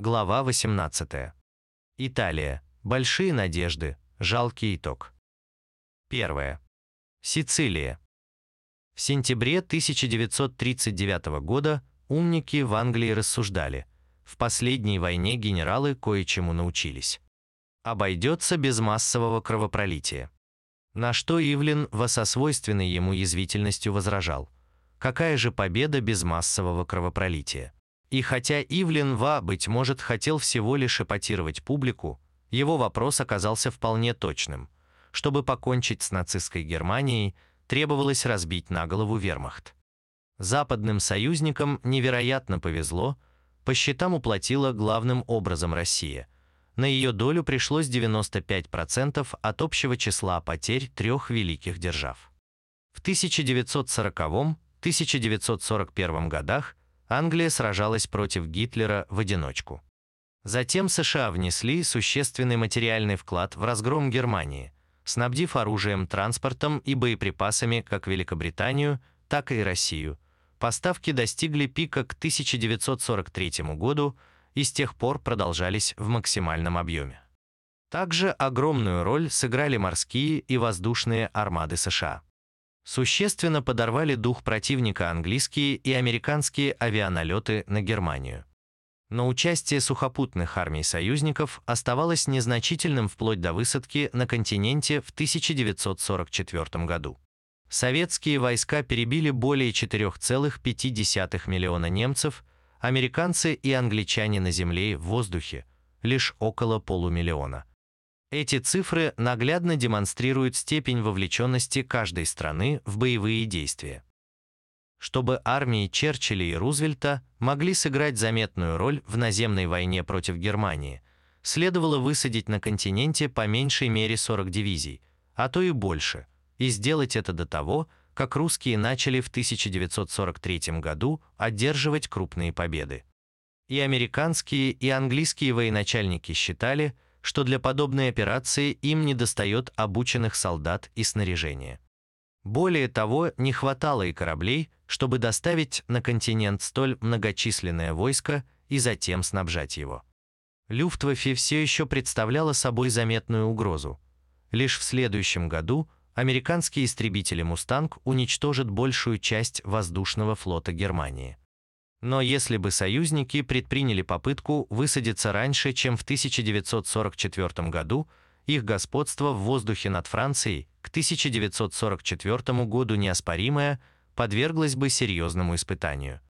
Глава 18. Италия. Большие надежды. Жалкий итог. Первое. Сицилия. В сентябре 1939 года умники в Англии рассуждали. В последней войне генералы кое-чему научились. Обойдется без массового кровопролития. На что Ивлин во сосвойственной ему язвительностью возражал. Какая же победа без массового кровопролития? И хотя Ивлин Ва, быть может, хотел всего лишь эпатировать публику, его вопрос оказался вполне точным. Чтобы покончить с нацистской Германией, требовалось разбить на голову вермахт. Западным союзникам невероятно повезло, по счетам уплатила главным образом Россия. На ее долю пришлось 95% от общего числа потерь трех великих держав. В 1940-1941 годах Англия сражалась против Гитлера в одиночку. Затем США внесли существенный материальный вклад в разгром Германии, снабдив оружием, транспортом и боеприпасами как Великобританию, так и Россию. Поставки достигли пика к 1943 году и с тех пор продолжались в максимальном объеме. Также огромную роль сыграли морские и воздушные армады США существенно подорвали дух противника английские и американские авианалеты на Германию. Но участие сухопутных армий союзников оставалось незначительным вплоть до высадки на континенте в 1944 году. Советские войска перебили более 4,5 миллиона немцев, американцы и англичане на земле и в воздухе – лишь около полумиллиона. Эти цифры наглядно демонстрируют степень вовлеченности каждой страны в боевые действия. Чтобы армии Черчилля и Рузвельта могли сыграть заметную роль в наземной войне против Германии, следовало высадить на континенте по меньшей мере 40 дивизий, а то и больше, и сделать это до того, как русские начали в 1943 году одерживать крупные победы. И американские, и английские военачальники считали, что для подобной операции им недостает обученных солдат и снаряжения. Более того, не хватало и кораблей, чтобы доставить на континент столь многочисленное войско и затем снабжать его. Люфтваффе все еще представляла собой заметную угрозу. Лишь в следующем году американские истребители «Мустанг» уничтожат большую часть воздушного флота Германии. Но если бы союзники предприняли попытку высадиться раньше, чем в 1944 году, их господство в воздухе над Францией к 1944 году неоспоримое подверглось бы серьезному испытанию.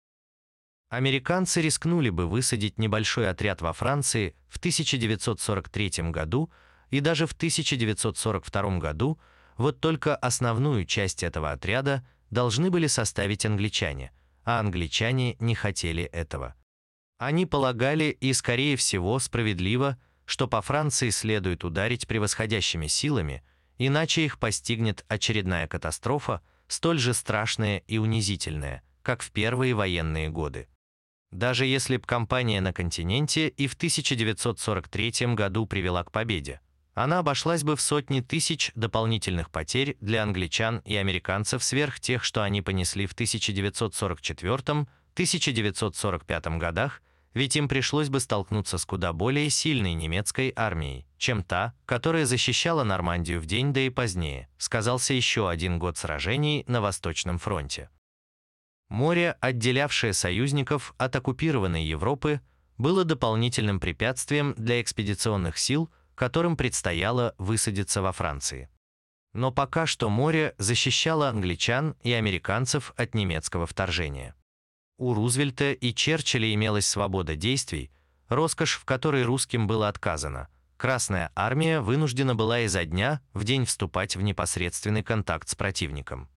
Американцы рискнули бы высадить небольшой отряд во Франции в 1943 году и даже в 1942 году, вот только основную часть этого отряда должны были составить англичане – а англичане не хотели этого. Они полагали, и скорее всего справедливо, что по Франции следует ударить превосходящими силами, иначе их постигнет очередная катастрофа, столь же страшная и унизительная, как в первые военные годы. Даже если б кампания на континенте и в 1943 году привела к победе, она обошлась бы в сотни тысяч дополнительных потерь для англичан и американцев сверх тех, что они понесли в 1944-1945 годах, ведь им пришлось бы столкнуться с куда более сильной немецкой армией, чем та, которая защищала Нормандию в день, да и позднее, сказался еще один год сражений на Восточном фронте. Море, отделявшее союзников от оккупированной Европы, было дополнительным препятствием для экспедиционных сил – которым предстояло высадиться во Франции. Но пока что море защищало англичан и американцев от немецкого вторжения. У Рузвельта и Черчилля имелась свобода действий, роскошь, в которой русским было отказано. Красная армия вынуждена была изо дня в день вступать в непосредственный контакт с противником.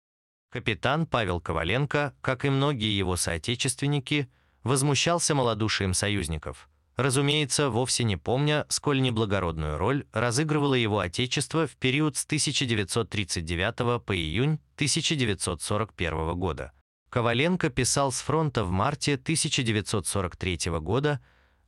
Капитан Павел Коваленко, как и многие его соотечественники, возмущался малодушием союзников – разумеется, вовсе не помня, сколь неблагородную роль разыгрывало его отечество в период с 1939 по июнь 1941 года. Коваленко писал с фронта в марте 1943 года,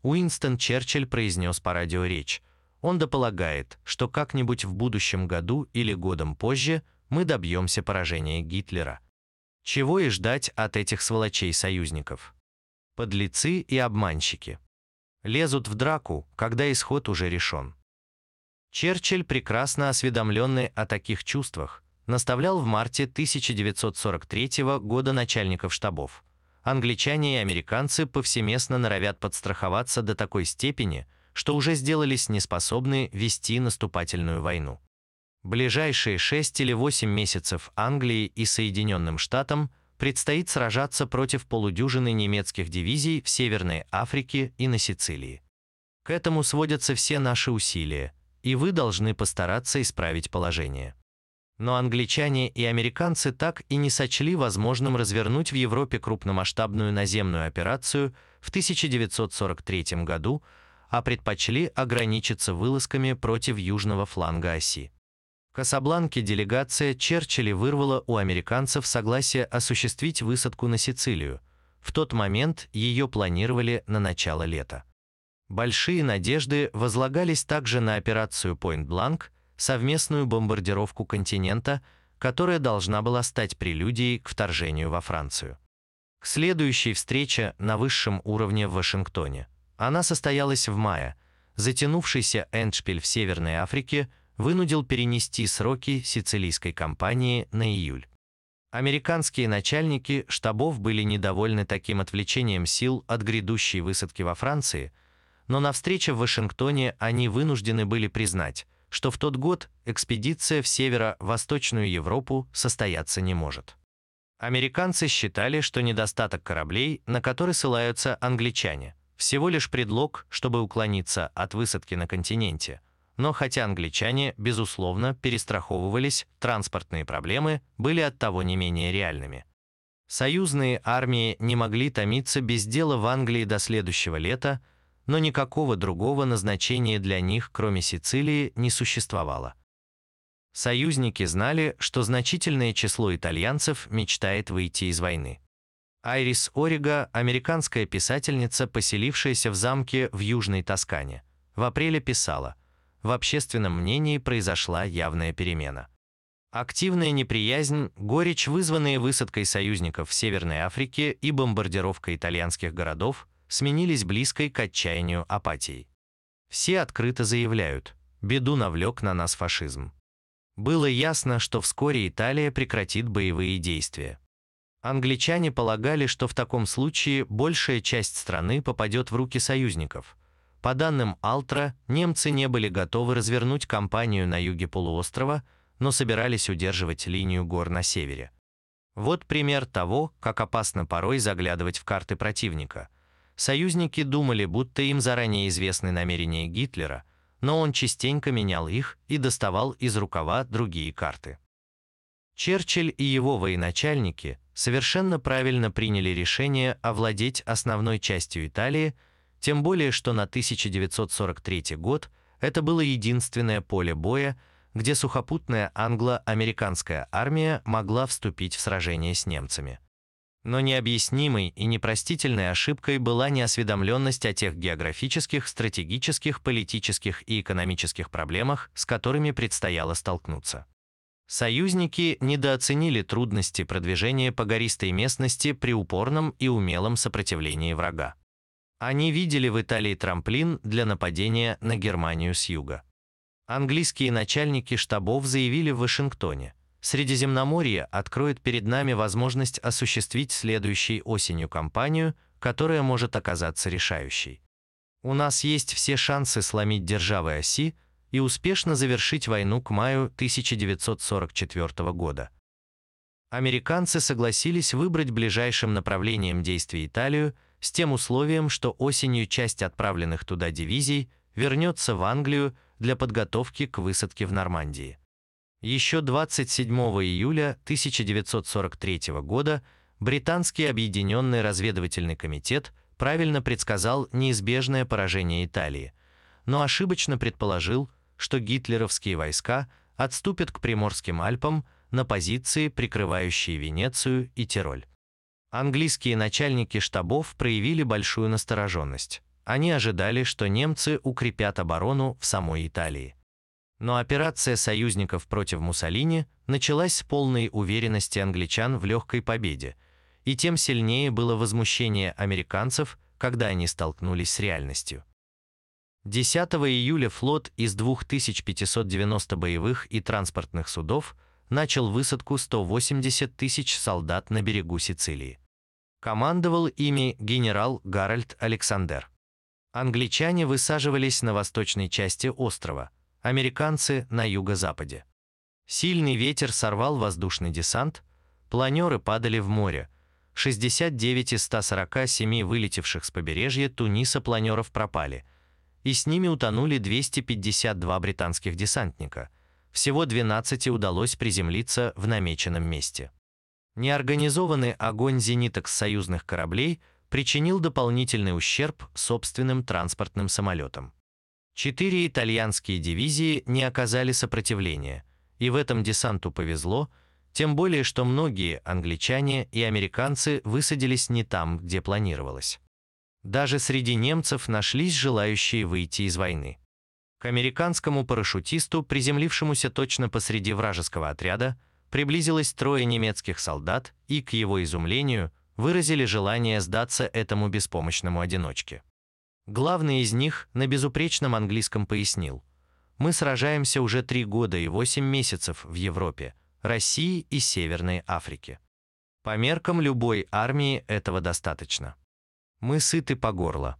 Уинстон Черчилль произнес по радио речь. Он дополагает, что как-нибудь в будущем году или годом позже мы добьемся поражения Гитлера. Чего и ждать от этих сволочей-союзников? Подлецы и обманщики. Лезут в драку, когда исход уже решен. Черчилль, прекрасно осведомленный о таких чувствах, наставлял в марте 1943 года начальников штабов. Англичане и американцы повсеместно норовят подстраховаться до такой степени, что уже сделались неспособны вести наступательную войну. Ближайшие 6 или 8 месяцев Англии и Соединенным Штатам предстоит сражаться против полудюжины немецких дивизий в Северной Африке и на Сицилии. К этому сводятся все наши усилия, и вы должны постараться исправить положение. Но англичане и американцы так и не сочли возможным развернуть в Европе крупномасштабную наземную операцию в 1943 году, а предпочли ограничиться вылазками против южного фланга оси. Касабланке делегация Черчилля вырвала у американцев согласие осуществить высадку на Сицилию. В тот момент ее планировали на начало лета. Большие надежды возлагались также на операцию Point-Blank, совместную бомбардировку континента, которая должна была стать прелюдией к вторжению во Францию. К следующей встрече на высшем уровне в Вашингтоне. Она состоялась в мае. Затянувшийся эндшпиль в Северной Африке – вынудил перенести сроки сицилийской кампании на июль. Американские начальники штабов были недовольны таким отвлечением сил от грядущей высадки во Франции, но на встрече в Вашингтоне они вынуждены были признать, что в тот год экспедиция в северо-восточную Европу состояться не может. Американцы считали, что недостаток кораблей, на который ссылаются англичане, всего лишь предлог, чтобы уклониться от высадки на континенте – но хотя англичане, безусловно, перестраховывались, транспортные проблемы были оттого не менее реальными. Союзные армии не могли томиться без дела в Англии до следующего лета, но никакого другого назначения для них, кроме Сицилии, не существовало. Союзники знали, что значительное число итальянцев мечтает выйти из войны. Айрис Орига, американская писательница, поселившаяся в замке в Южной Тоскане, в апреле писала – в общественном мнении произошла явная перемена. Активная неприязнь, горечь, вызванные высадкой союзников в Северной Африке и бомбардировкой итальянских городов, сменились близкой к отчаянию апатией. Все открыто заявляют, беду навлек на нас фашизм. Было ясно, что вскоре Италия прекратит боевые действия. Англичане полагали, что в таком случае большая часть страны попадет в руки союзников – по данным Алтра, немцы не были готовы развернуть кампанию на юге полуострова, но собирались удерживать линию гор на севере. Вот пример того, как опасно порой заглядывать в карты противника. Союзники думали, будто им заранее известны намерения Гитлера, но он частенько менял их и доставал из рукава другие карты. Черчилль и его военачальники совершенно правильно приняли решение овладеть основной частью Италии – тем более, что на 1943 год это было единственное поле боя, где сухопутная англо-американская армия могла вступить в сражение с немцами. Но необъяснимой и непростительной ошибкой была неосведомленность о тех географических, стратегических, политических и экономических проблемах, с которыми предстояло столкнуться. Союзники недооценили трудности продвижения по гористой местности при упорном и умелом сопротивлении врага. Они видели в Италии трамплин для нападения на Германию с юга. Английские начальники штабов заявили в Вашингтоне, Средиземноморье откроет перед нами возможность осуществить следующей осенью кампанию, которая может оказаться решающей. У нас есть все шансы сломить державы оси и успешно завершить войну к маю 1944 года. Американцы согласились выбрать ближайшим направлением действий Италию – с тем условием, что осенью часть отправленных туда дивизий вернется в Англию для подготовки к высадке в Нормандии. Еще 27 июля 1943 года британский объединенный разведывательный комитет правильно предсказал неизбежное поражение Италии, но ошибочно предположил, что гитлеровские войска отступят к Приморским Альпам на позиции, прикрывающие Венецию и Тироль. Английские начальники штабов проявили большую настороженность. Они ожидали, что немцы укрепят оборону в самой Италии. Но операция союзников против Муссолини началась с полной уверенности англичан в легкой победе, и тем сильнее было возмущение американцев, когда они столкнулись с реальностью. 10 июля флот из 2590 боевых и транспортных судов начал высадку 180 тысяч солдат на берегу Сицилии. Командовал ими генерал Гарольд Александр. Англичане высаживались на восточной части острова, американцы – на юго-западе. Сильный ветер сорвал воздушный десант, планеры падали в море. 69 из 147 вылетевших с побережья Туниса планеров пропали, и с ними утонули 252 британских десантника. Всего 12 удалось приземлиться в намеченном месте. Неорганизованный огонь зениток с союзных кораблей причинил дополнительный ущерб собственным транспортным самолетам. Четыре итальянские дивизии не оказали сопротивления, и в этом десанту повезло, тем более что многие англичане и американцы высадились не там, где планировалось. Даже среди немцев нашлись желающие выйти из войны. К американскому парашютисту, приземлившемуся точно посреди вражеского отряда, приблизилось трое немецких солдат и, к его изумлению, выразили желание сдаться этому беспомощному одиночке. Главный из них на безупречном английском пояснил. «Мы сражаемся уже три года и восемь месяцев в Европе, России и Северной Африке. По меркам любой армии этого достаточно. Мы сыты по горло».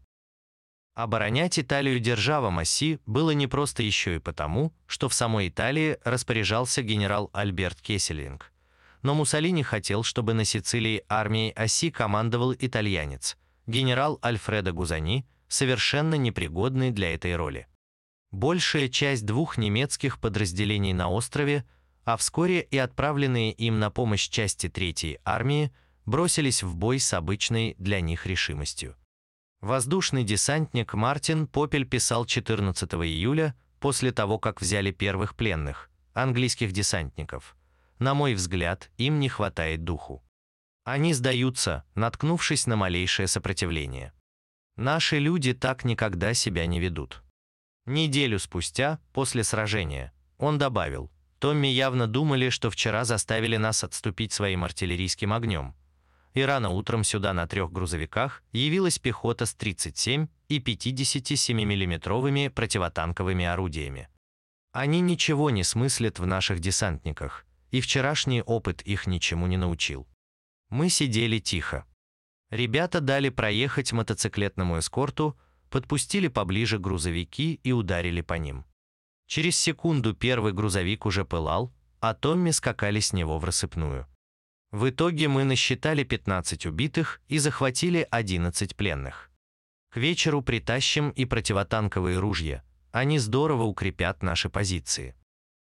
Оборонять Италию держава Масси было не просто еще и потому, что в самой Италии распоряжался генерал Альберт Кесселинг, но Муссолини хотел, чтобы на Сицилии армией оси командовал итальянец, генерал Альфредо Гузани, совершенно непригодный для этой роли. Большая часть двух немецких подразделений на острове, а вскоре и отправленные им на помощь части Третьей армии, бросились в бой с обычной для них решимостью. Воздушный десантник Мартин Попель писал 14 июля, после того, как взяли первых пленных, английских десантников – на мой взгляд, им не хватает духу. Они сдаются, наткнувшись на малейшее сопротивление. Наши люди так никогда себя не ведут. Неделю спустя, после сражения, он добавил, Томми явно думали, что вчера заставили нас отступить своим артиллерийским огнем. И рано утром сюда на трех грузовиках явилась пехота с 37 и 57 миллиметровыми противотанковыми орудиями. Они ничего не смыслят в наших десантниках – и вчерашний опыт их ничему не научил. Мы сидели тихо. Ребята дали проехать мотоциклетному эскорту, подпустили поближе грузовики и ударили по ним. Через секунду первый грузовик уже пылал, а Томми скакали с него в рассыпную. В итоге мы насчитали 15 убитых и захватили 11 пленных. К вечеру притащим и противотанковые ружья. Они здорово укрепят наши позиции.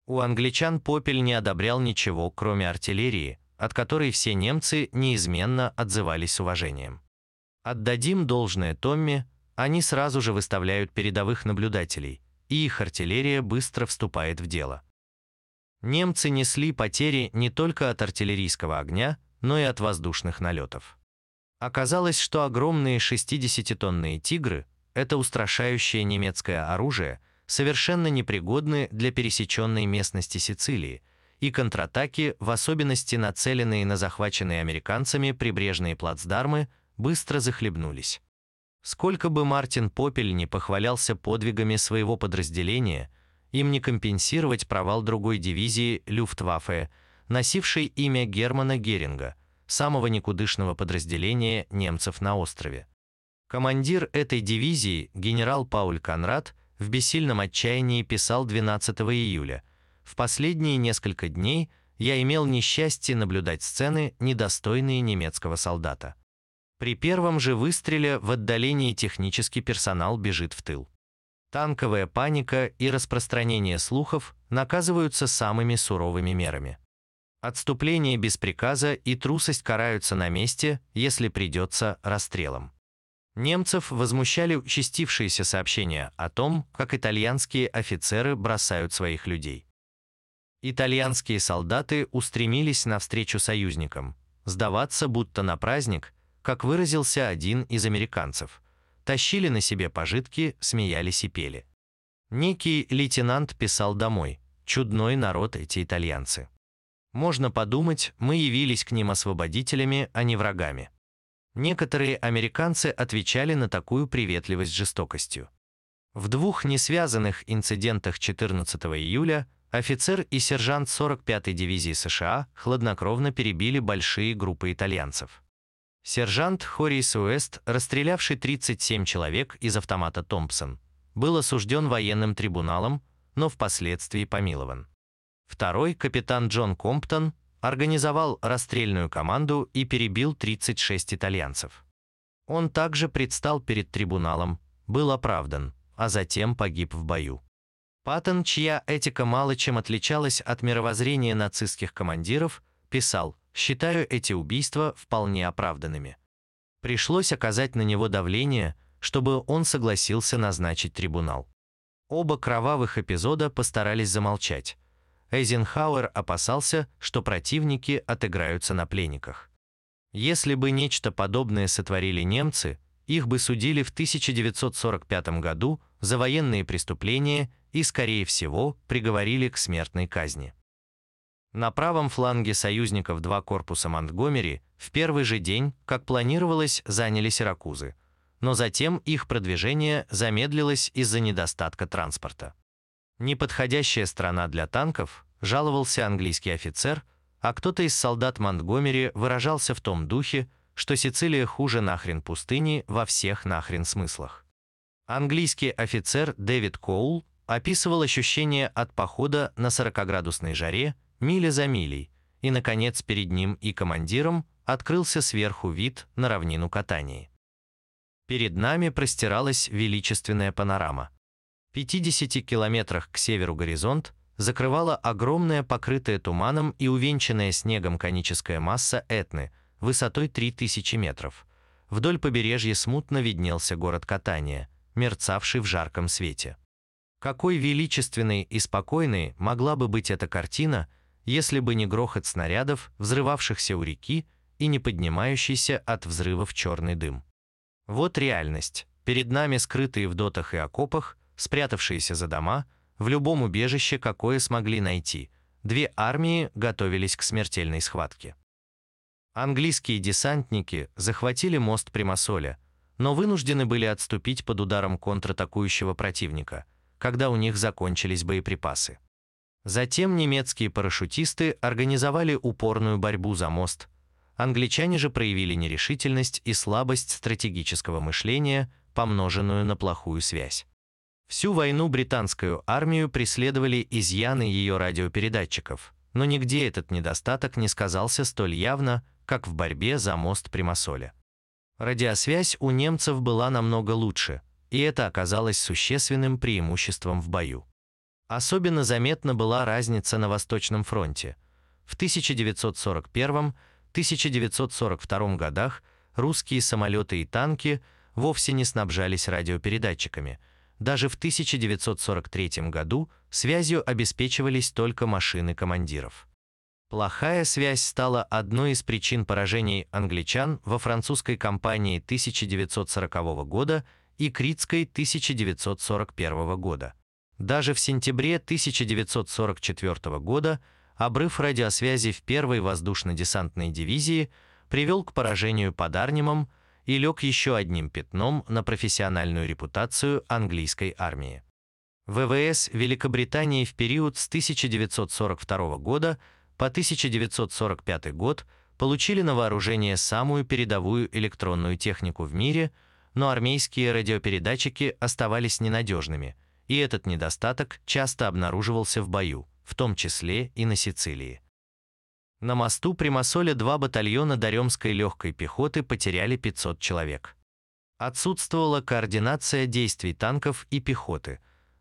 У англичан Попель не одобрял ничего, кроме артиллерии, от которой все немцы неизменно отзывались с уважением. Отдадим должное Томми, они сразу же выставляют передовых наблюдателей, и их артиллерия быстро вступает в дело. Немцы несли потери не только от артиллерийского огня, но и от воздушных налетов. Оказалось, что огромные 60-тонные «Тигры» — это устрашающее немецкое оружие — совершенно непригодны для пересеченной местности Сицилии, и контратаки, в особенности нацеленные на захваченные американцами прибрежные плацдармы, быстро захлебнулись. Сколько бы Мартин Попель не похвалялся подвигами своего подразделения, им не компенсировать провал другой дивизии Люфтваффе, носившей имя Германа Геринга, самого никудышного подразделения немцев на острове. Командир этой дивизии, генерал Пауль Конрад, в бессильном отчаянии писал 12 июля. В последние несколько дней я имел несчастье наблюдать сцены, недостойные немецкого солдата. При первом же выстреле в отдалении технический персонал бежит в тыл. Танковая паника и распространение слухов наказываются самыми суровыми мерами. Отступление без приказа и трусость караются на месте, если придется расстрелом. Немцев возмущали участившиеся сообщения о том, как итальянские офицеры бросают своих людей. Итальянские солдаты устремились навстречу союзникам, сдаваться будто на праздник, как выразился один из американцев. Тащили на себе пожитки, смеялись и пели. Некий лейтенант писал домой, чудной народ эти итальянцы. Можно подумать, мы явились к ним освободителями, а не врагами. Некоторые американцы отвечали на такую приветливость жестокостью. В двух несвязанных инцидентах 14 июля офицер и сержант 45-й дивизии США хладнокровно перебили большие группы итальянцев. Сержант Хорис Уэст, расстрелявший 37 человек из автомата Томпсон, был осужден военным трибуналом, но впоследствии помилован. Второй, капитан Джон Комптон, организовал расстрельную команду и перебил 36 итальянцев. Он также предстал перед трибуналом, был оправдан, а затем погиб в бою. Паттон, чья этика мало чем отличалась от мировоззрения нацистских командиров, писал «Считаю эти убийства вполне оправданными». Пришлось оказать на него давление, чтобы он согласился назначить трибунал. Оба кровавых эпизода постарались замолчать. Эйзенхауэр опасался, что противники отыграются на пленниках. Если бы нечто подобное сотворили немцы, их бы судили в 1945 году за военные преступления и, скорее всего, приговорили к смертной казни. На правом фланге союзников два корпуса Монтгомери в первый же день, как планировалось, заняли Сиракузы, но затем их продвижение замедлилось из-за недостатка транспорта. Неподходящая страна для танков, жаловался английский офицер, а кто-то из солдат Монтгомери выражался в том духе, что Сицилия хуже нахрен пустыни во всех нахрен смыслах. Английский офицер Дэвид Коул описывал ощущение от похода на 40-градусной жаре, миля за милей, и, наконец, перед ним и командиром открылся сверху вид на равнину катании. Перед нами простиралась величественная панорама. В 50 километрах к северу горизонт закрывала огромная покрытая туманом и увенчанная снегом коническая масса Этны высотой 3000 метров. Вдоль побережья смутно виднелся город Катания, мерцавший в жарком свете. Какой величественной и спокойной могла бы быть эта картина, если бы не грохот снарядов, взрывавшихся у реки, и не поднимающийся от взрывов черный дым. Вот реальность. Перед нами скрытые в дотах и окопах, спрятавшиеся за дома, в любом убежище, какое смогли найти. Две армии готовились к смертельной схватке. Английские десантники захватили мост Примасоля, но вынуждены были отступить под ударом контратакующего противника, когда у них закончились боеприпасы. Затем немецкие парашютисты организовали упорную борьбу за мост, Англичане же проявили нерешительность и слабость стратегического мышления, помноженную на плохую связь. Всю войну британскую армию преследовали изъяны ее радиопередатчиков, но нигде этот недостаток не сказался столь явно, как в борьбе за мост Примасоля. Радиосвязь у немцев была намного лучше, и это оказалось существенным преимуществом в бою. Особенно заметна была разница на Восточном фронте. В 1941 1942 годах русские самолеты и танки вовсе не снабжались радиопередатчиками. Даже в 1943 году связью обеспечивались только машины командиров. Плохая связь стала одной из причин поражений англичан во французской кампании 1940 года и Критской 1941 года. Даже в сентябре 1944 года обрыв радиосвязи в первой воздушно-десантной дивизии привел к поражению под Арнимом и лег еще одним пятном на профессиональную репутацию английской армии. ВВС Великобритании в период с 1942 года по 1945 год получили на вооружение самую передовую электронную технику в мире, но армейские радиопередатчики оставались ненадежными, и этот недостаток часто обнаруживался в бою в том числе и на Сицилии. На мосту при Масоле два батальона Даремской легкой пехоты потеряли 500 человек. Отсутствовала координация действий танков и пехоты.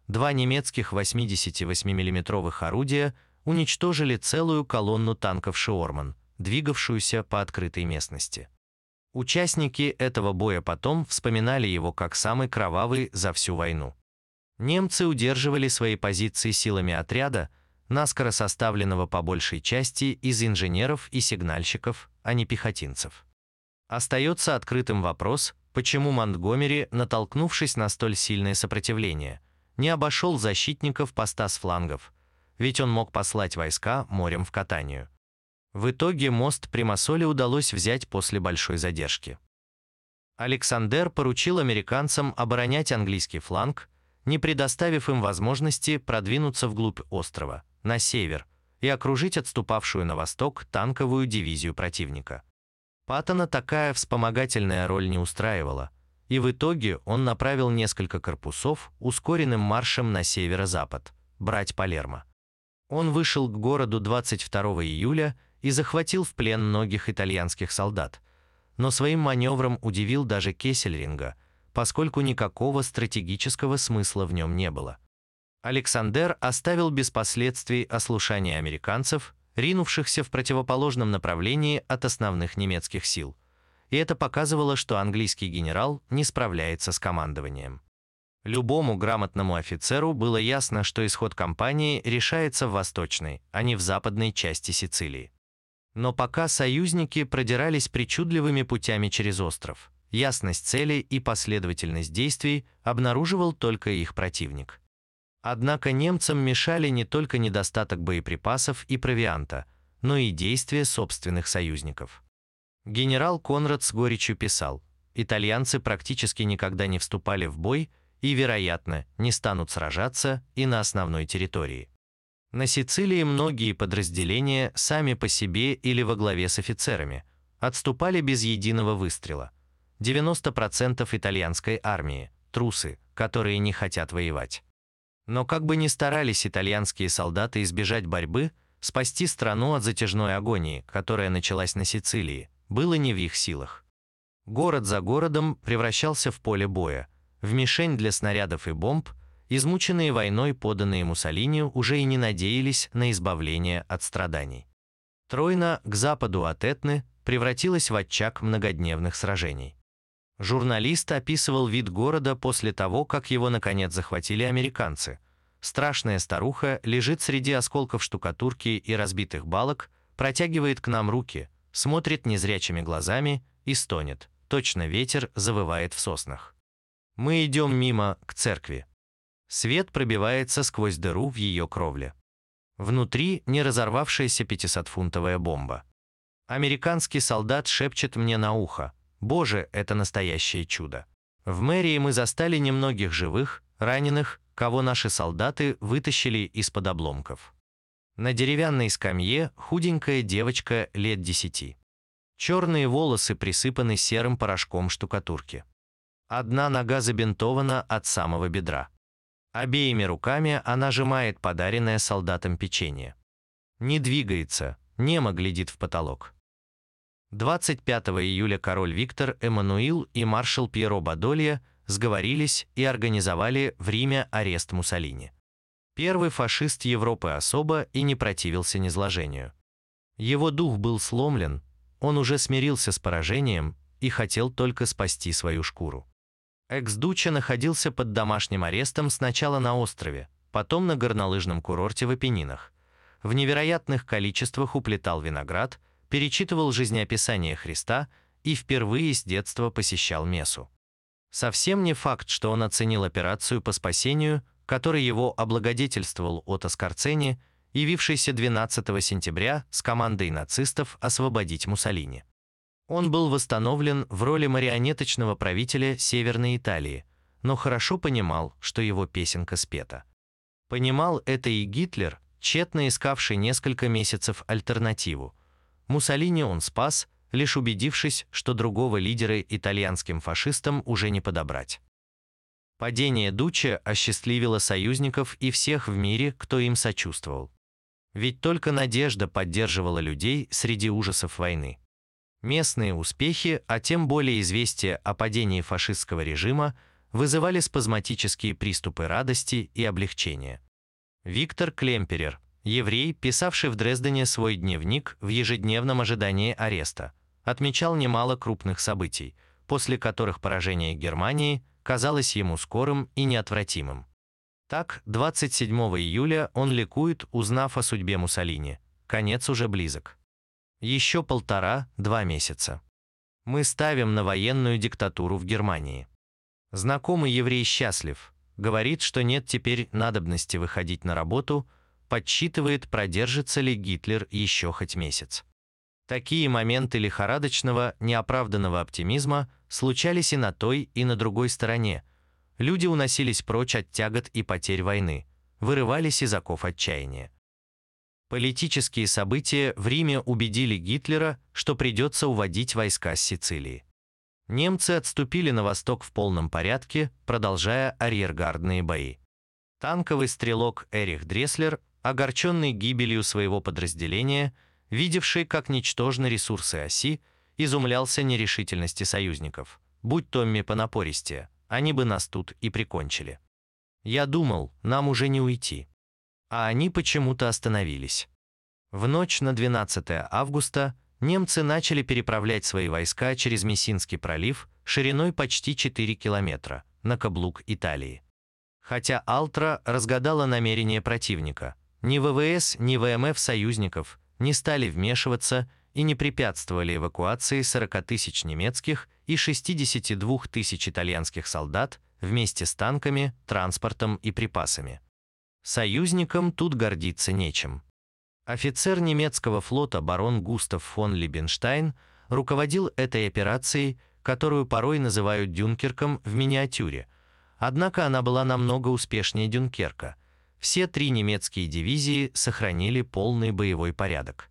Два немецких 88 миллиметровых орудия уничтожили целую колонну танков «Шиорман», двигавшуюся по открытой местности. Участники этого боя потом вспоминали его как самый кровавый за всю войну. Немцы удерживали свои позиции силами отряда, наскоро составленного по большей части из инженеров и сигнальщиков, а не пехотинцев. Остается открытым вопрос, почему Монтгомери, натолкнувшись на столь сильное сопротивление, не обошел защитников поста с флангов, ведь он мог послать войска морем в Катанию. В итоге мост Примасоли удалось взять после большой задержки. Александр поручил американцам оборонять английский фланг, не предоставив им возможности продвинуться вглубь острова, на север, и окружить отступавшую на восток танковую дивизию противника. Паттона такая вспомогательная роль не устраивала, и в итоге он направил несколько корпусов ускоренным маршем на северо-запад, брать Палермо. Он вышел к городу 22 июля и захватил в плен многих итальянских солдат, но своим маневром удивил даже Кессельринга, поскольку никакого стратегического смысла в нем не было. Александр оставил без последствий ослушание американцев, ринувшихся в противоположном направлении от основных немецких сил, и это показывало, что английский генерал не справляется с командованием. Любому грамотному офицеру было ясно, что исход кампании решается в восточной, а не в западной части Сицилии. Но пока союзники продирались причудливыми путями через остров, ясность цели и последовательность действий обнаруживал только их противник. Однако немцам мешали не только недостаток боеприпасов и провианта, но и действия собственных союзников. Генерал Конрад с горечью писал, итальянцы практически никогда не вступали в бой и, вероятно, не станут сражаться и на основной территории. На Сицилии многие подразделения сами по себе или во главе с офицерами отступали без единого выстрела. 90% итальянской армии – трусы, которые не хотят воевать. Но как бы ни старались итальянские солдаты избежать борьбы, спасти страну от затяжной агонии, которая началась на Сицилии, было не в их силах. Город за городом превращался в поле боя, в мишень для снарядов и бомб, измученные войной поданные Муссолини уже и не надеялись на избавление от страданий. Тройна к западу от Этны превратилась в очаг многодневных сражений. Журналист описывал вид города после того, как его наконец захватили американцы. Страшная старуха лежит среди осколков штукатурки и разбитых балок, протягивает к нам руки, смотрит незрячими глазами и стонет. Точно ветер завывает в соснах. Мы идем мимо, к церкви. Свет пробивается сквозь дыру в ее кровле. Внутри не разорвавшаяся 500-фунтовая бомба. Американский солдат шепчет мне на ухо – Боже, это настоящее чудо. В мэрии мы застали немногих живых, раненых, кого наши солдаты вытащили из-под обломков. На деревянной скамье худенькая девочка лет десяти. Черные волосы присыпаны серым порошком штукатурки. Одна нога забинтована от самого бедра. Обеими руками она сжимает подаренное солдатам печенье. Не двигается, немо глядит в потолок. 25 июля король Виктор Эммануил и маршал Пьеро Бадолья сговорились и организовали в Риме арест Муссолини. Первый фашист Европы особо и не противился низложению. Его дух был сломлен, он уже смирился с поражением и хотел только спасти свою шкуру. Экс-Дуча находился под домашним арестом сначала на острове, потом на горнолыжном курорте в Апеннинах. В невероятных количествах уплетал виноград – перечитывал жизнеописание Христа и впервые с детства посещал Мессу. Совсем не факт, что он оценил операцию по спасению, которой его облагодетельствовал Отто Скорцени, явившийся 12 сентября с командой нацистов освободить Муссолини. Он был восстановлен в роли марионеточного правителя Северной Италии, но хорошо понимал, что его песенка спета. Понимал это и Гитлер, тщетно искавший несколько месяцев альтернативу, Муссолини он спас, лишь убедившись, что другого лидера итальянским фашистам уже не подобрать. Падение Дуччи осчастливило союзников и всех в мире, кто им сочувствовал. Ведь только надежда поддерживала людей среди ужасов войны. Местные успехи, а тем более известия о падении фашистского режима, вызывали спазматические приступы радости и облегчения. Виктор Клемперер, Еврей, писавший в Дрездене свой дневник в ежедневном ожидании ареста, отмечал немало крупных событий, после которых поражение Германии казалось ему скорым и неотвратимым. Так, 27 июля он ликует, узнав о судьбе Муссолини. Конец уже близок. Еще полтора-два месяца. Мы ставим на военную диктатуру в Германии. Знакомый еврей счастлив, говорит, что нет теперь надобности выходить на работу – подсчитывает, продержится ли Гитлер еще хоть месяц. Такие моменты лихорадочного, неоправданного оптимизма случались и на той, и на другой стороне. люди уносились прочь от тягот и потерь войны, вырывались из оков отчаяния. Политические события в Риме убедили Гитлера, что придется уводить войска с Сицилии. Немцы отступили на восток в полном порядке, продолжая арьергардные бои. Танковый стрелок Эрих Дреслер, огорченный гибелью своего подразделения, видевший, как ничтожны ресурсы оси, изумлялся нерешительности союзников. Будь Томми понапористее, они бы нас тут и прикончили. Я думал, нам уже не уйти. А они почему-то остановились. В ночь на 12 августа немцы начали переправлять свои войска через Мессинский пролив шириной почти 4 километра на каблук Италии. Хотя Алтра разгадала намерение противника, ни ВВС, ни ВМФ союзников не стали вмешиваться и не препятствовали эвакуации 40 тысяч немецких и 62 тысяч итальянских солдат вместе с танками, транспортом и припасами. Союзникам тут гордиться нечем. Офицер немецкого флота барон Густав фон Либенштайн руководил этой операцией, которую порой называют Дюнкерком в миниатюре. Однако она была намного успешнее Дюнкерка. Все три немецкие дивизии сохранили полный боевой порядок.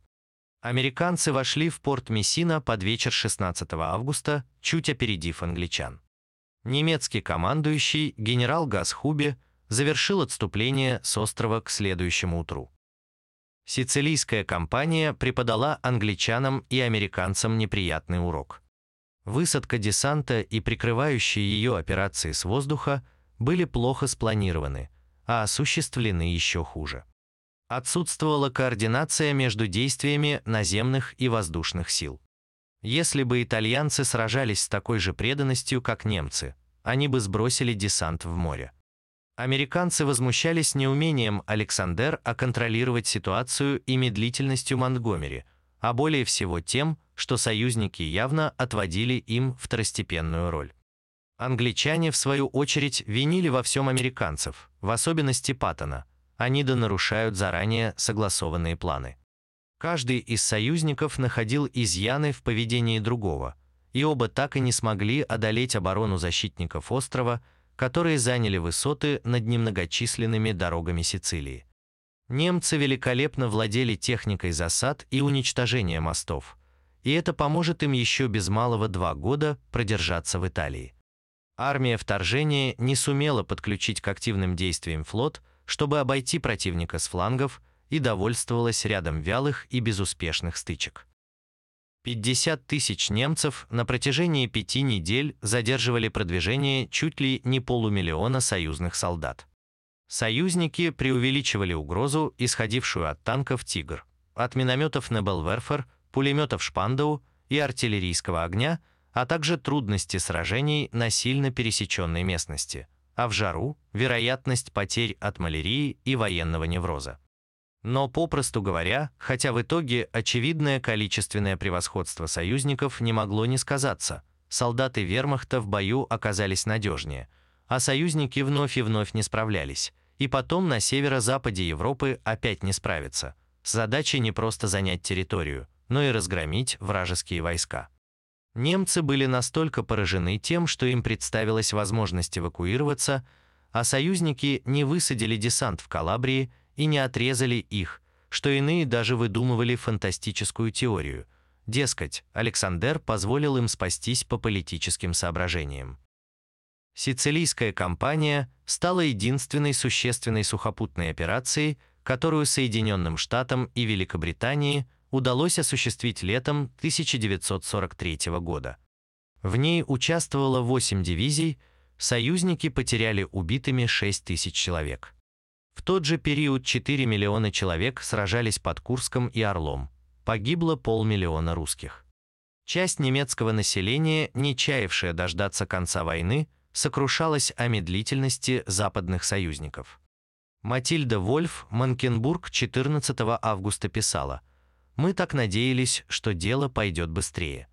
Американцы вошли в порт Мессина под вечер 16 августа, чуть опередив англичан. Немецкий командующий генерал Гасхубе завершил отступление с острова к следующему утру. Сицилийская кампания преподала англичанам и американцам неприятный урок. Высадка десанта и прикрывающие ее операции с воздуха были плохо спланированы, а осуществлены еще хуже. Отсутствовала координация между действиями наземных и воздушных сил. Если бы итальянцы сражались с такой же преданностью, как немцы, они бы сбросили десант в море. Американцы возмущались неумением Александер оконтролировать ситуацию и медлительностью Монтгомери, а более всего тем, что союзники явно отводили им второстепенную роль. Англичане, в свою очередь, винили во всем американцев, в особенности Паттона. Они да нарушают заранее согласованные планы. Каждый из союзников находил изъяны в поведении другого, и оба так и не смогли одолеть оборону защитников острова – которые заняли высоты над немногочисленными дорогами Сицилии. Немцы великолепно владели техникой засад и уничтожения мостов, и это поможет им еще без малого два года продержаться в Италии. Армия вторжения не сумела подключить к активным действиям флот, чтобы обойти противника с флангов и довольствовалась рядом вялых и безуспешных стычек. 50 тысяч немцев на протяжении пяти недель задерживали продвижение чуть ли не полумиллиона союзных солдат. Союзники преувеличивали угрозу, исходившую от танков «Тигр», от минометов «Небелверфер», пулеметов «Шпандау» и артиллерийского огня, а также трудности сражений на сильно пересеченной местности, а в жару – вероятность потерь от малярии и военного невроза. Но, попросту говоря, хотя в итоге очевидное количественное превосходство союзников не могло не сказаться, солдаты вермахта в бою оказались надежнее, а союзники вновь и вновь не справлялись, и потом на северо-западе Европы опять не справиться. С задачей не просто занять территорию, но и разгромить вражеские войска. Немцы были настолько поражены тем, что им представилась возможность эвакуироваться, а союзники не высадили десант в Калабрии и не отрезали их, что иные даже выдумывали фантастическую теорию. Дескать, Александр позволил им спастись по политическим соображениям. Сицилийская кампания стала единственной существенной сухопутной операцией, которую Соединенным Штатам и Великобритании удалось осуществить летом 1943 года. В ней участвовало 8 дивизий, союзники потеряли убитыми 6 тысяч человек. В тот же период 4 миллиона человек сражались под Курском и Орлом. Погибло полмиллиона русских. Часть немецкого населения, не чаявшая дождаться конца войны, сокрушалась о медлительности западных союзников. Матильда Вольф, Манкенбург, 14 августа писала «Мы так надеялись, что дело пойдет быстрее».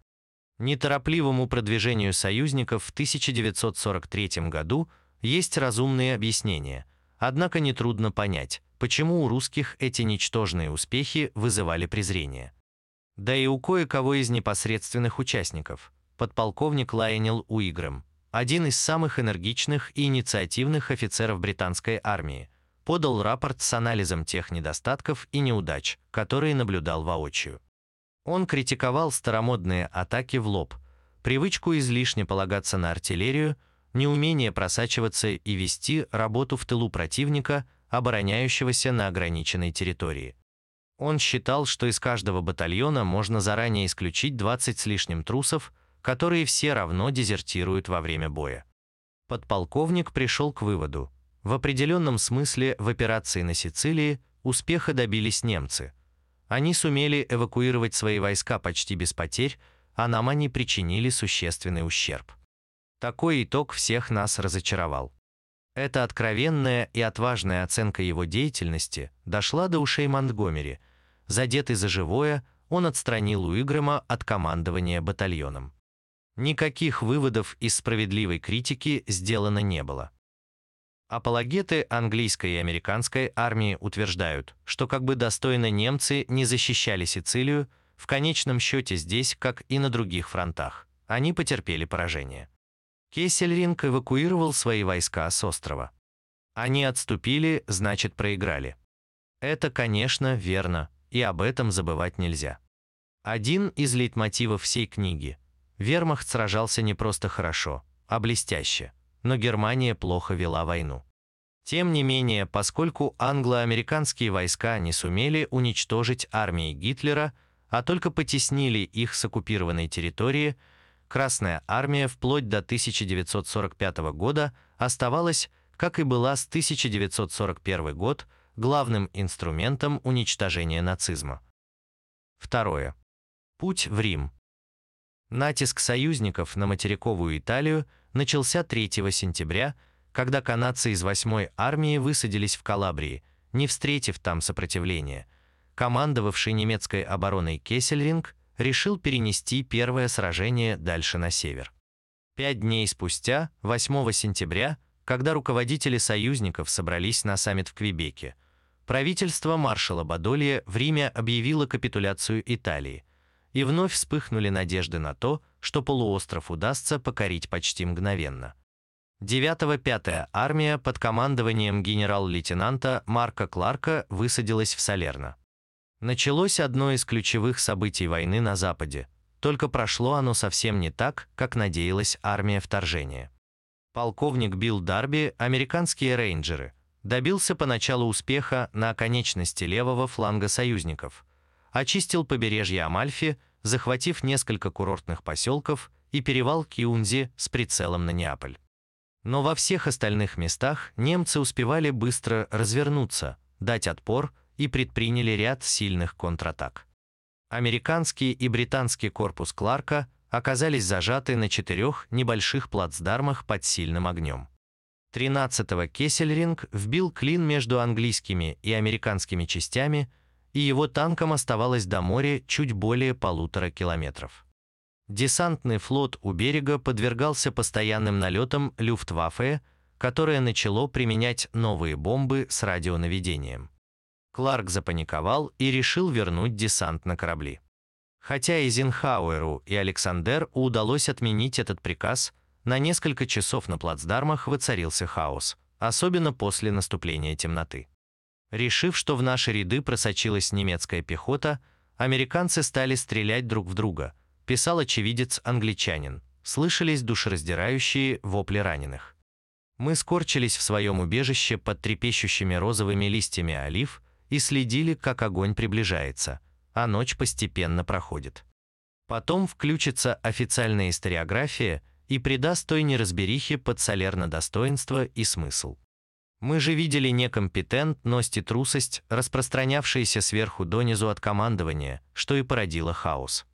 Неторопливому продвижению союзников в 1943 году есть разумные объяснения – Однако нетрудно понять, почему у русских эти ничтожные успехи вызывали презрение. Да и у кое-кого из непосредственных участников, подполковник Лайнел Уигрэм, один из самых энергичных и инициативных офицеров британской армии, подал рапорт с анализом тех недостатков и неудач, которые наблюдал воочию. Он критиковал старомодные атаки в лоб, привычку излишне полагаться на артиллерию, неумение просачиваться и вести работу в тылу противника, обороняющегося на ограниченной территории. Он считал, что из каждого батальона можно заранее исключить 20 с лишним трусов, которые все равно дезертируют во время боя. Подполковник пришел к выводу, в определенном смысле в операции на Сицилии успеха добились немцы. Они сумели эвакуировать свои войска почти без потерь, а нам они причинили существенный ущерб. Такой итог всех нас разочаровал. Эта откровенная и отважная оценка его деятельности дошла до ушей Монтгомери. Задетый за живое, он отстранил Уигрэма от командования батальоном. Никаких выводов из справедливой критики сделано не было. Апологеты английской и американской армии утверждают, что как бы достойно немцы не защищали Сицилию, в конечном счете здесь, как и на других фронтах, они потерпели поражение. Кессельринг эвакуировал свои войска с острова. Они отступили, значит проиграли. Это, конечно, верно, и об этом забывать нельзя. Один из лейтмотивов всей книги. Вермахт сражался не просто хорошо, а блестяще – но Германия плохо вела войну. Тем не менее, поскольку англо-американские войска не сумели уничтожить армии Гитлера, а только потеснили их с оккупированной территории, Красная армия вплоть до 1945 года оставалась, как и была с 1941 год, главным инструментом уничтожения нацизма. Второе. Путь в Рим. Натиск союзников на материковую Италию начался 3 сентября, когда канадцы из 8-й армии высадились в Калабрии, не встретив там сопротивления. Командовавший немецкой обороной Кессельринг решил перенести первое сражение дальше на север. Пять дней спустя, 8 сентября, когда руководители союзников собрались на саммит в Квебеке, правительство маршала Бадолья в Риме объявило капитуляцию Италии – и вновь вспыхнули надежды на то, что полуостров удастся покорить почти мгновенно. 9-5 армия под командованием генерал-лейтенанта Марка Кларка высадилась в Салерно. Началось одно из ключевых событий войны на Западе, только прошло оно совсем не так, как надеялась армия вторжения. Полковник Билл Дарби, американские рейнджеры, добился поначалу успеха на оконечности левого фланга союзников – очистил побережье Амальфи, захватив несколько курортных поселков и перевал Киунзи с прицелом на Неаполь. Но во всех остальных местах немцы успевали быстро развернуться, дать отпор и предприняли ряд сильных контратак. Американский и британский корпус Кларка оказались зажаты на четырех небольших плацдармах под сильным огнем. 13-го Кессельринг вбил клин между английскими и американскими частями – и его танкам оставалось до моря чуть более полутора километров. Десантный флот у берега подвергался постоянным налетам Люфтваффе, которое начало применять новые бомбы с радионаведением. Кларк запаниковал и решил вернуть десант на корабли. Хотя Эйзенхауэру и Александер удалось отменить этот приказ, на несколько часов на плацдармах воцарился хаос, особенно после наступления темноты. Решив, что в наши ряды просочилась немецкая пехота, американцы стали стрелять друг в друга, писал очевидец-англичанин. Слышались душераздирающие вопли раненых. Мы скорчились в своем убежище под трепещущими розовыми листьями олив и следили, как огонь приближается, а ночь постепенно проходит. Потом включится официальная историография и придаст той неразберихе под солерно достоинство и смысл. Мы же видели некомпетентность и трусость, распространявшиеся сверху донизу от командования, что и породило хаос.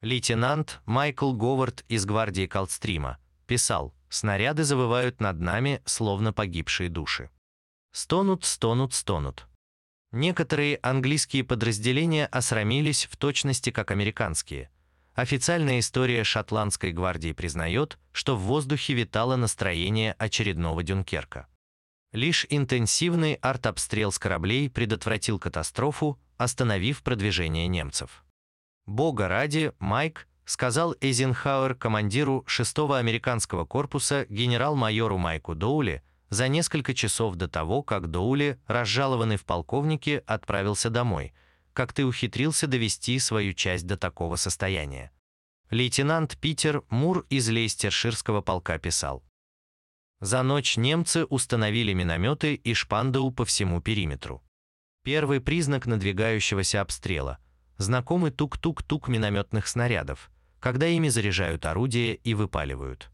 Лейтенант Майкл Говард из гвардии Колдстрима писал, «Снаряды завывают над нами, словно погибшие души. Стонут, стонут, стонут». Некоторые английские подразделения осрамились в точности как американские. Официальная история шотландской гвардии признает, что в воздухе витало настроение очередного Дюнкерка. Лишь интенсивный артобстрел с кораблей предотвратил катастрофу, остановив продвижение немцев. Бога ради, Майк, сказал Эйзенхауэр командиру 6-го американского корпуса генерал-майору Майку Доули за несколько часов до того, как Доули, разжалованный в полковнике, отправился домой. Как ты ухитрился довести свою часть до такого состояния? Лейтенант Питер Мур из Лейстерширского полка писал. За ночь немцы установили минометы и шпандау по всему периметру. Первый признак надвигающегося обстрела – знакомый тук-тук-тук минометных снарядов, когда ими заряжают орудия и выпаливают.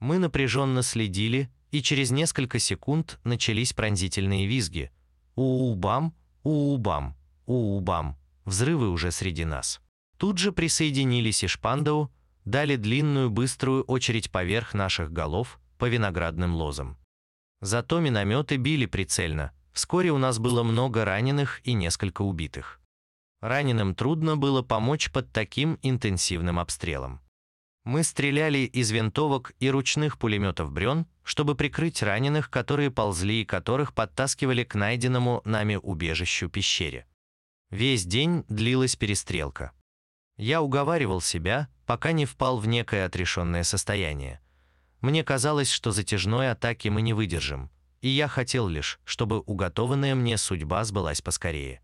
Мы напряженно следили, и через несколько секунд начались пронзительные визги. У-у-бам, у-у-бам, у-у-бам, взрывы уже среди нас. Тут же присоединились и Шпандау, дали длинную быструю очередь поверх наших голов по виноградным лозам. Зато минометы били прицельно. Вскоре у нас было много раненых и несколько убитых. Раненым трудно было помочь под таким интенсивным обстрелом. Мы стреляли из винтовок и ручных пулеметов «Брен», чтобы прикрыть раненых, которые ползли и которых подтаскивали к найденному нами убежищу пещере. Весь день длилась перестрелка. Я уговаривал себя, пока не впал в некое отрешенное состояние. Мне казалось, что затяжной атаки мы не выдержим, и я хотел лишь, чтобы уготованная мне судьба сбылась поскорее.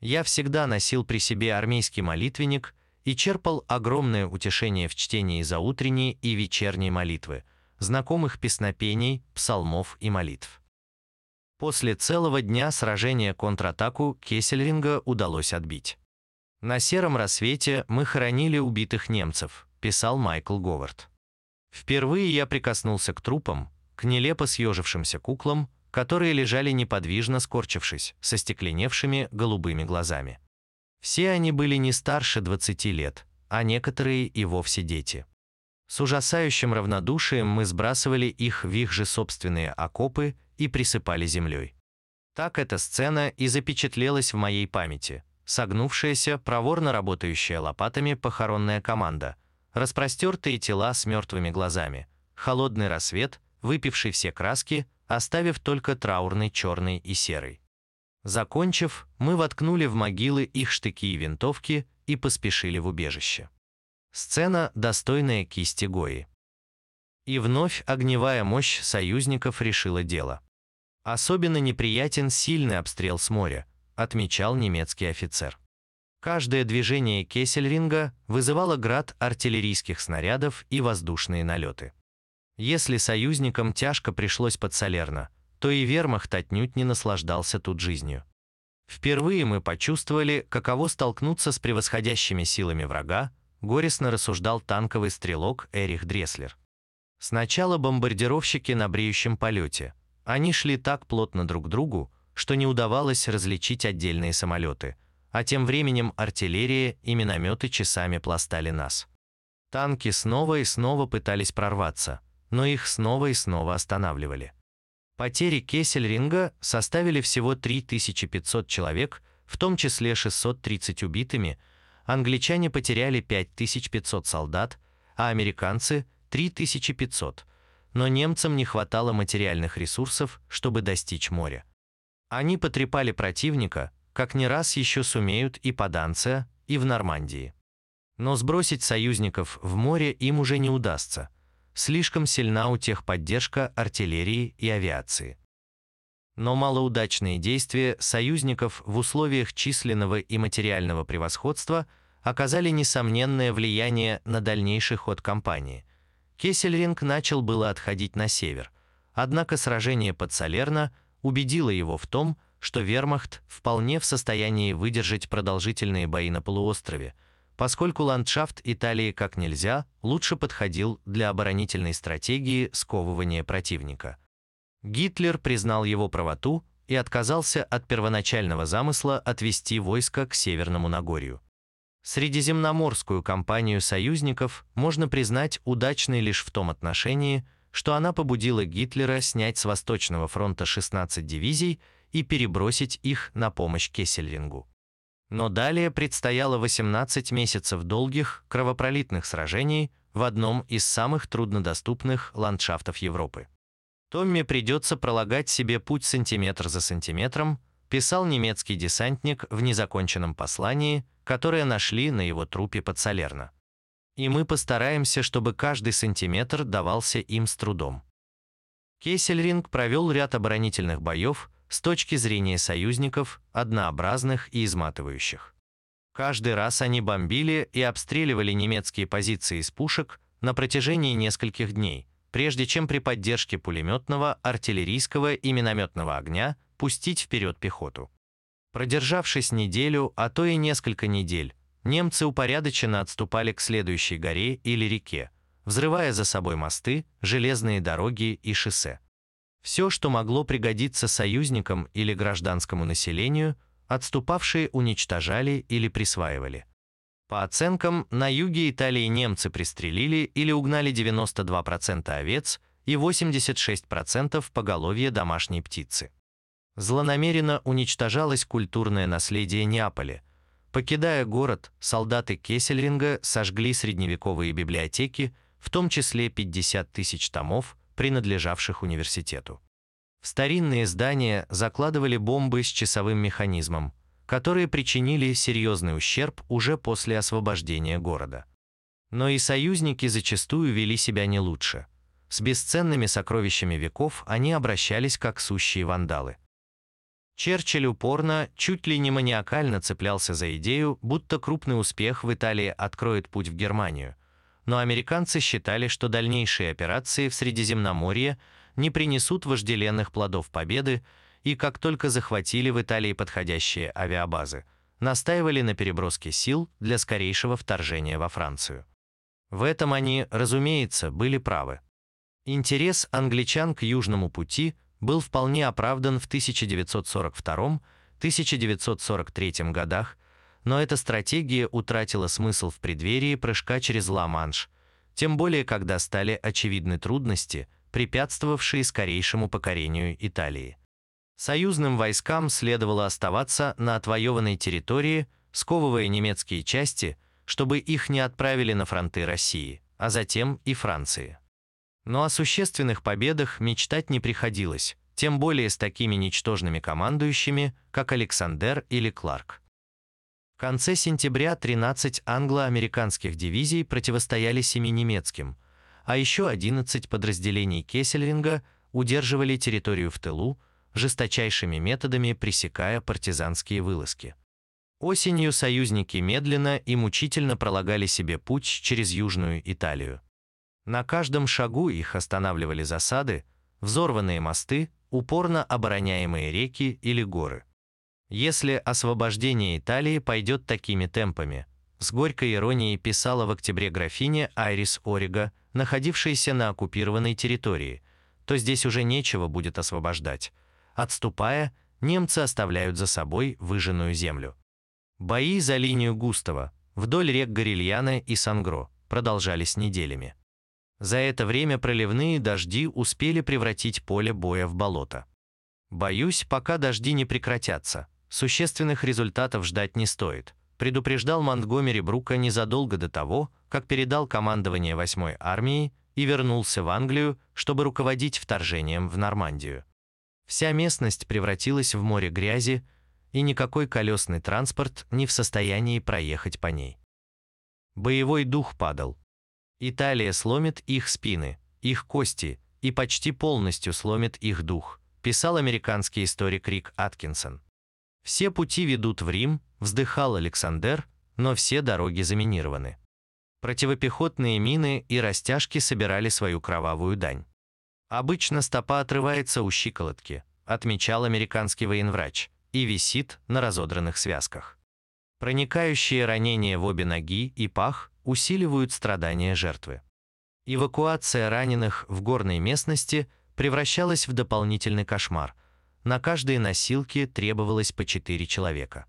Я всегда носил при себе армейский молитвенник и черпал огромное утешение в чтении заутренней и вечерней молитвы, знакомых песнопений, псалмов и молитв. После целого дня сражения контратаку Кессельринга удалось отбить. «На сером рассвете мы хоронили убитых немцев», – писал Майкл Говард. «Впервые я прикоснулся к трупам, к нелепо съежившимся куклам, которые лежали неподвижно скорчившись, со стекленевшими голубыми глазами. Все они были не старше 20 лет, а некоторые и вовсе дети. С ужасающим равнодушием мы сбрасывали их в их же собственные окопы и присыпали землей. Так эта сцена и запечатлелась в моей памяти – согнувшаяся, проворно работающая лопатами похоронная команда, распростертые тела с мертвыми глазами, холодный рассвет, выпивший все краски, оставив только траурный черный и серый. Закончив, мы воткнули в могилы их штыки и винтовки и поспешили в убежище. Сцена, достойная кисти Гои. И вновь огневая мощь союзников решила дело. Особенно неприятен сильный обстрел с моря, отмечал немецкий офицер. Каждое движение Кессельринга вызывало град артиллерийских снарядов и воздушные налеты. Если союзникам тяжко пришлось под Салерно, то и вермахт отнюдь не наслаждался тут жизнью. Впервые мы почувствовали, каково столкнуться с превосходящими силами врага, горестно рассуждал танковый стрелок Эрих Дреслер. Сначала бомбардировщики на бреющем полете. Они шли так плотно друг к другу, что не удавалось различить отдельные самолеты, а тем временем артиллерия и минометы часами пластали нас. Танки снова и снова пытались прорваться, но их снова и снова останавливали. Потери Кессельринга составили всего 3500 человек, в том числе 630 убитыми, англичане потеряли 5500 солдат, а американцы – 3500, но немцам не хватало материальных ресурсов, чтобы достичь моря. Они потрепали противника, как не раз еще сумеют и по Данция, и в Нормандии. Но сбросить союзников в море им уже не удастся. Слишком сильна у тех поддержка артиллерии и авиации. Но малоудачные действия союзников в условиях численного и материального превосходства оказали несомненное влияние на дальнейший ход кампании. Кессельринг начал было отходить на север, однако сражение под Салерно – убедила его в том, что вермахт вполне в состоянии выдержать продолжительные бои на полуострове, поскольку ландшафт Италии как нельзя лучше подходил для оборонительной стратегии сковывания противника. Гитлер признал его правоту и отказался от первоначального замысла отвести войско к Северному Нагорью. Средиземноморскую кампанию союзников можно признать удачной лишь в том отношении, что она побудила Гитлера снять с Восточного фронта 16 дивизий и перебросить их на помощь Кессельрингу. Но далее предстояло 18 месяцев долгих, кровопролитных сражений в одном из самых труднодоступных ландшафтов Европы. Томми придется пролагать себе путь сантиметр за сантиметром, писал немецкий десантник в незаконченном послании, которое нашли на его трупе под Салерно. И мы постараемся, чтобы каждый сантиметр давался им с трудом. Кессельринг провел ряд оборонительных боев с точки зрения союзников, однообразных и изматывающих. Каждый раз они бомбили и обстреливали немецкие позиции из пушек на протяжении нескольких дней, прежде чем при поддержке пулеметного, артиллерийского и минометного огня пустить вперед пехоту. Продержавшись неделю, а то и несколько недель, немцы упорядоченно отступали к следующей горе или реке, взрывая за собой мосты, железные дороги и шоссе. Все, что могло пригодиться союзникам или гражданскому населению, отступавшие уничтожали или присваивали. По оценкам, на юге Италии немцы пристрелили или угнали 92% овец и 86% поголовья домашней птицы. Злонамеренно уничтожалось культурное наследие Неаполя. Покидая город, солдаты Кессельринга сожгли средневековые библиотеки, в том числе 50 тысяч томов, принадлежавших университету. В старинные здания закладывали бомбы с часовым механизмом, которые причинили серьезный ущерб уже после освобождения города. Но и союзники зачастую вели себя не лучше. С бесценными сокровищами веков они обращались как сущие вандалы. Черчилль упорно, чуть ли не маниакально цеплялся за идею, будто крупный успех в Италии откроет путь в Германию – но американцы считали, что дальнейшие операции в Средиземноморье не принесут вожделенных плодов победы, и как только захватили в Италии подходящие авиабазы, настаивали на переброске сил для скорейшего вторжения во Францию. В этом они, разумеется, были правы. Интерес англичан к Южному пути был вполне оправдан в 1942-1943 годах, но эта стратегия утратила смысл в преддверии прыжка через Ла-Манш, тем более когда стали очевидны трудности, препятствовавшие скорейшему покорению Италии. Союзным войскам следовало оставаться на отвоеванной территории, сковывая немецкие части, чтобы их не отправили на фронты России, а затем и Франции. Но о существенных победах мечтать не приходилось, тем более с такими ничтожными командующими, как Александр или Кларк. В конце сентября 13 англо-американских дивизий противостояли семи немецким, а еще 11 подразделений Кессельринга удерживали территорию в тылу, жесточайшими методами пресекая партизанские вылазки. Осенью союзники медленно и мучительно пролагали себе путь через Южную Италию. На каждом шагу их останавливали засады, взорванные мосты, упорно обороняемые реки или горы. Если освобождение Италии пойдет такими темпами, с горькой иронией писала в октябре графиня Айрис Орига, находившаяся на оккупированной территории, то здесь уже нечего будет освобождать. Отступая, немцы оставляют за собой выжженную землю. Бои за линию Густава, вдоль рек Горильяна и Сангро, продолжались неделями. За это время проливные дожди успели превратить поле боя в болото. Боюсь, пока дожди не прекратятся, Существенных результатов ждать не стоит, предупреждал Монтгомери Брука незадолго до того, как передал командование 8-й армии и вернулся в Англию, чтобы руководить вторжением в Нормандию. Вся местность превратилась в море грязи, и никакой колесный транспорт не в состоянии проехать по ней. Боевой дух падал. Италия сломит их спины, их кости и почти полностью сломит их дух, писал американский историк Рик Аткинсон. Все пути ведут в Рим, вздыхал Александр, но все дороги заминированы. Противопехотные мины и растяжки собирали свою кровавую дань. Обычно стопа отрывается у щиколотки, отмечал американский военврач, и висит на разодранных связках. Проникающие ранения в обе ноги и пах усиливают страдания жертвы. Эвакуация раненых в горной местности превращалась в дополнительный кошмар – на каждой носилке требовалось по четыре человека.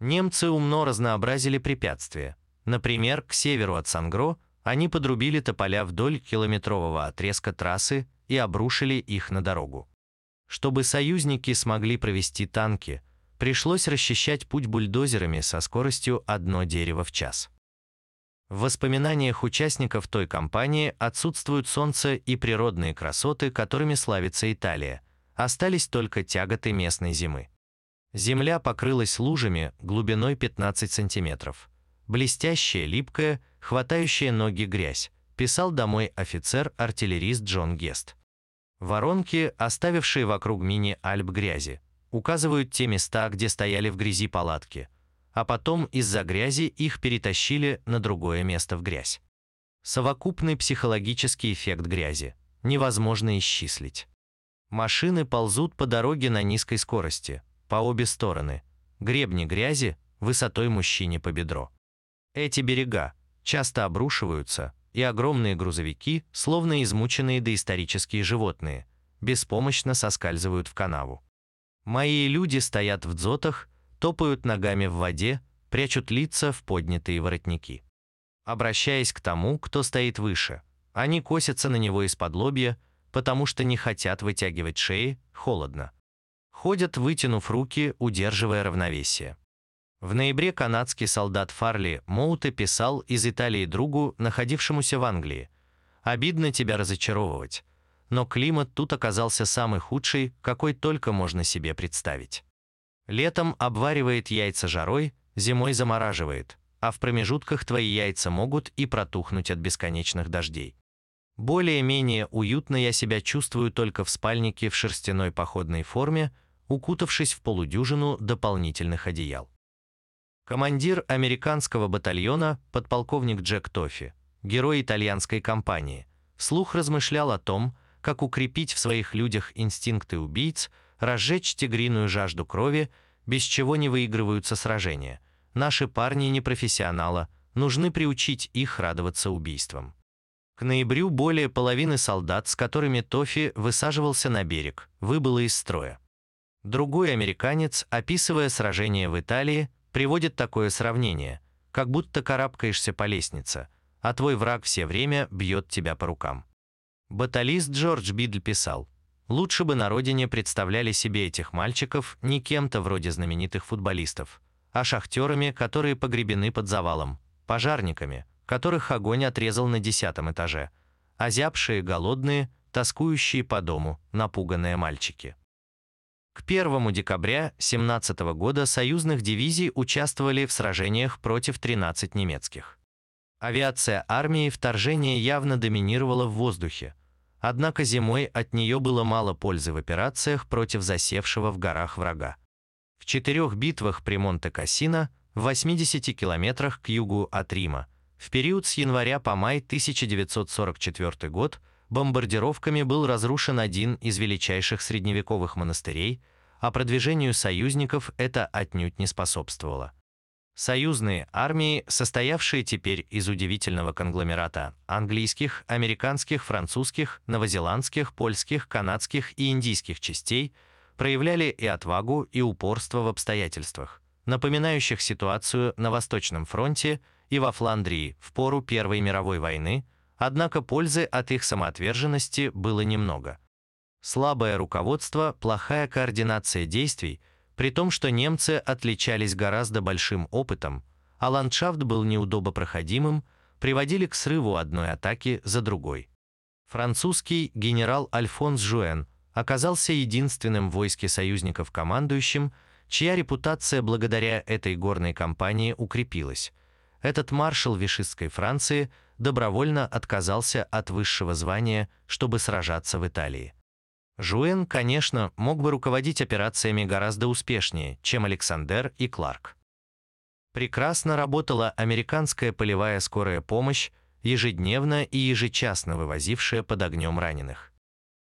Немцы умно разнообразили препятствия. Например, к северу от Сангро они подрубили тополя вдоль километрового отрезка трассы и обрушили их на дорогу. Чтобы союзники смогли провести танки, пришлось расчищать путь бульдозерами со скоростью одно дерево в час. В воспоминаниях участников той кампании отсутствуют солнце и природные красоты, которыми славится Италия – Остались только тяготы местной зимы. Земля покрылась лужами глубиной 15 сантиметров. Блестящая, липкая, хватающая ноги грязь, писал домой офицер-артиллерист Джон Гест. Воронки, оставившие вокруг мини-альп грязи, указывают те места, где стояли в грязи палатки, а потом из-за грязи их перетащили на другое место в грязь. Совокупный психологический эффект грязи невозможно исчислить. Машины ползут по дороге на низкой скорости, по обе стороны, гребни грязи высотой мужчине по бедро. Эти берега часто обрушиваются, и огромные грузовики, словно измученные доисторические животные, беспомощно соскальзывают в канаву. Мои люди стоят в дзотах, топают ногами в воде, прячут лица в поднятые воротники. Обращаясь к тому, кто стоит выше, они косятся на него из-под лобья, потому что не хотят вытягивать шеи, холодно. Ходят, вытянув руки, удерживая равновесие. В ноябре канадский солдат Фарли Моуте писал из Италии другу, находившемуся в Англии. «Обидно тебя разочаровывать, но климат тут оказался самый худший, какой только можно себе представить. Летом обваривает яйца жарой, зимой замораживает, а в промежутках твои яйца могут и протухнуть от бесконечных дождей. Более-менее уютно я себя чувствую только в спальнике в шерстяной походной форме, укутавшись в полудюжину дополнительных одеял. Командир американского батальона, подполковник Джек Тоффи, герой итальянской кампании, вслух размышлял о том, как укрепить в своих людях инстинкты убийц, разжечь тигриную жажду крови, без чего не выигрываются сражения. Наши парни не профессионала, нужны приучить их радоваться убийствам. К ноябрю более половины солдат, с которыми Тофи высаживался на берег, выбыло из строя. Другой американец, описывая сражение в Италии, приводит такое сравнение, как будто карабкаешься по лестнице, а твой враг все время бьет тебя по рукам. Баталист Джордж Бидль писал, «Лучше бы на родине представляли себе этих мальчиков не кем-то вроде знаменитых футболистов, а шахтерами, которые погребены под завалом, пожарниками, которых огонь отрезал на десятом этаже, озябшие, голодные, тоскующие по дому, напуганные мальчики». К 1 декабря 17 года союзных дивизий участвовали в сражениях против 13 немецких. Авиация армии вторжения явно доминировала в воздухе, однако зимой от нее было мало пользы в операциях против засевшего в горах врага. В четырех битвах при Монте-Кассино, в 80 километрах к югу от Рима, в период с января по май 1944 год – бомбардировками был разрушен один из величайших средневековых монастырей, а продвижению союзников это отнюдь не способствовало. Союзные армии, состоявшие теперь из удивительного конгломерата английских, американских, французских, новозеландских, польских, канадских и индийских частей, проявляли и отвагу, и упорство в обстоятельствах, напоминающих ситуацию на Восточном фронте и во Фландрии в пору Первой мировой войны, Однако пользы от их самоотверженности было немного. Слабое руководство, плохая координация действий, при том, что немцы отличались гораздо большим опытом, а ландшафт был неудобопроходимым, приводили к срыву одной атаки за другой. Французский генерал Альфонс Жуэн оказался единственным в войске союзников командующим, чья репутация благодаря этой горной кампании укрепилась. Этот маршал вишистской Франции – добровольно отказался от высшего звания, чтобы сражаться в Италии. Жуэн, конечно, мог бы руководить операциями гораздо успешнее, чем Александр и Кларк. Прекрасно работала американская полевая скорая помощь, ежедневно и ежечасно вывозившая под огнем раненых.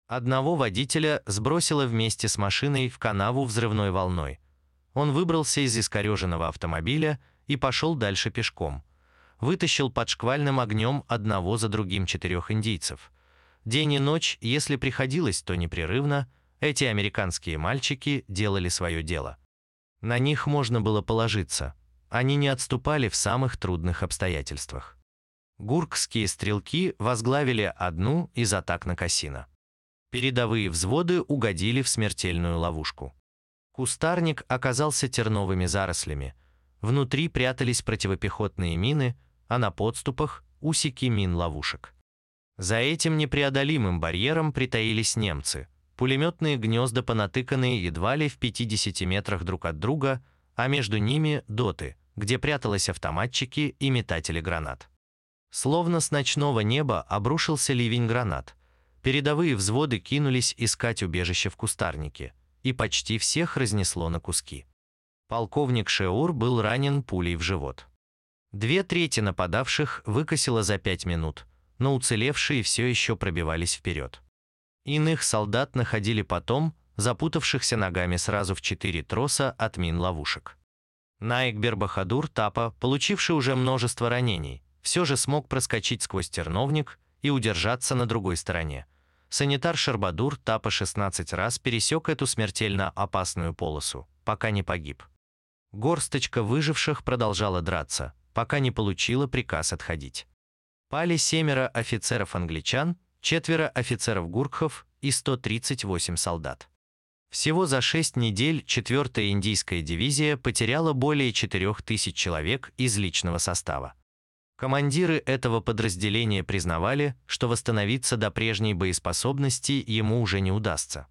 Одного водителя сбросило вместе с машиной в канаву взрывной волной. Он выбрался из искореженного автомобиля и пошел дальше пешком – вытащил под шквальным огнем одного за другим четырех индийцев. День и ночь, если приходилось, то непрерывно, эти американские мальчики делали свое дело. На них можно было положиться. Они не отступали в самых трудных обстоятельствах. Гуркские стрелки возглавили одну из атак на Кассино. Передовые взводы угодили в смертельную ловушку. Кустарник оказался терновыми зарослями. Внутри прятались противопехотные мины, а на подступах – усики мин-ловушек. За этим непреодолимым барьером притаились немцы, пулеметные гнезда понатыканные едва ли в 50 метрах друг от друга, а между ними – доты, где прятались автоматчики и метатели гранат. Словно с ночного неба обрушился ливень гранат. Передовые взводы кинулись искать убежище в кустарнике, и почти всех разнесло на куски. Полковник Шеур был ранен пулей в живот. Две трети нападавших выкосило за пять минут, но уцелевшие все еще пробивались вперед. Иных солдат находили потом, запутавшихся ногами сразу в четыре троса от мин-ловушек. Наикбер Бахадур Тапа, получивший уже множество ранений, все же смог проскочить сквозь терновник и удержаться на другой стороне. Санитар Шербадур Тапа 16 раз пересек эту смертельно опасную полосу, пока не погиб. Горсточка выживших продолжала драться, пока не получила приказ отходить. Пали семеро офицеров-англичан, четверо офицеров-гуркхов и 138 солдат. Всего за шесть недель 4-я индийская дивизия потеряла более 4000 человек из личного состава. Командиры этого подразделения признавали, что восстановиться до прежней боеспособности ему уже не удастся.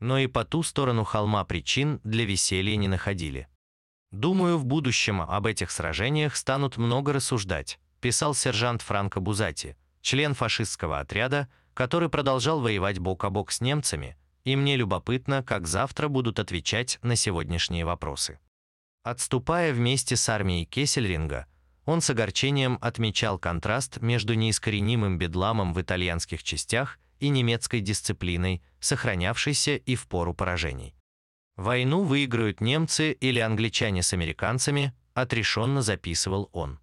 Но и по ту сторону холма причин для веселья не находили. «Думаю, в будущем об этих сражениях станут много рассуждать», писал сержант Франко Бузати, член фашистского отряда, который продолжал воевать бок о бок с немцами, и мне любопытно, как завтра будут отвечать на сегодняшние вопросы. Отступая вместе с армией Кессельринга, он с огорчением отмечал контраст между неискоренимым бедламом в итальянских частях и немецкой дисциплиной, сохранявшейся и в пору поражений. «Войну выиграют немцы или англичане с американцами», отрешенно записывал он.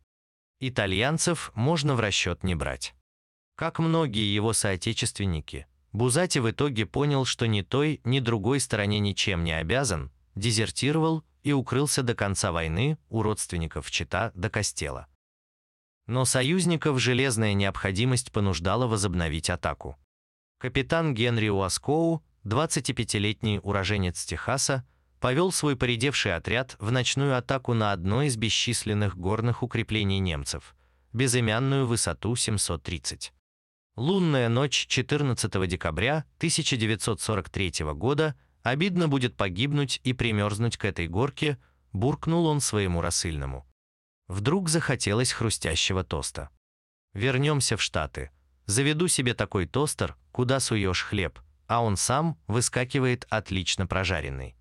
Итальянцев можно в расчет не брать. Как многие его соотечественники, Бузати в итоге понял, что ни той, ни другой стороне ничем не обязан, дезертировал и укрылся до конца войны у родственников Чита до Костела. Но союзников железная необходимость понуждала возобновить атаку. Капитан Генри Уаскоу, 25-летний уроженец Техаса, повел свой поредевший отряд в ночную атаку на одно из бесчисленных горных укреплений немцев, безымянную высоту 730. Лунная ночь 14 декабря 1943 года – Обидно будет погибнуть и примерзнуть к этой горке, буркнул он своему рассыльному. Вдруг захотелось хрустящего тоста. Вернемся в Штаты. Заведу себе такой тостер, куда суешь хлеб, а он сам выскакивает отлично прожаренный.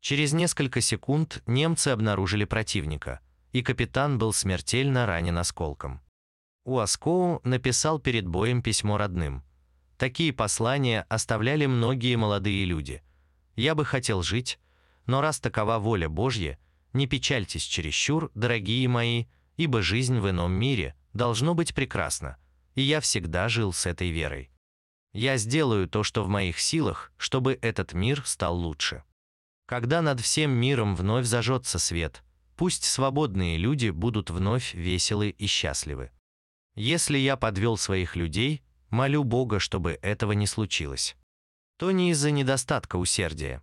Через несколько секунд немцы обнаружили противника, и капитан был смертельно ранен осколком. Уаскоу написал перед боем письмо родным. Такие послания оставляли многие молодые люди – я бы хотел жить, но раз такова воля Божья, не печальтесь чересчур, дорогие мои, ибо жизнь в ином мире должно быть прекрасна, и я всегда жил с этой верой. Я сделаю то, что в моих силах, чтобы этот мир стал лучше. Когда над всем миром вновь зажжется свет, пусть свободные люди будут вновь веселы и счастливы. Если я подвел своих людей, молю Бога, чтобы этого не случилось то не из-за недостатка усердия.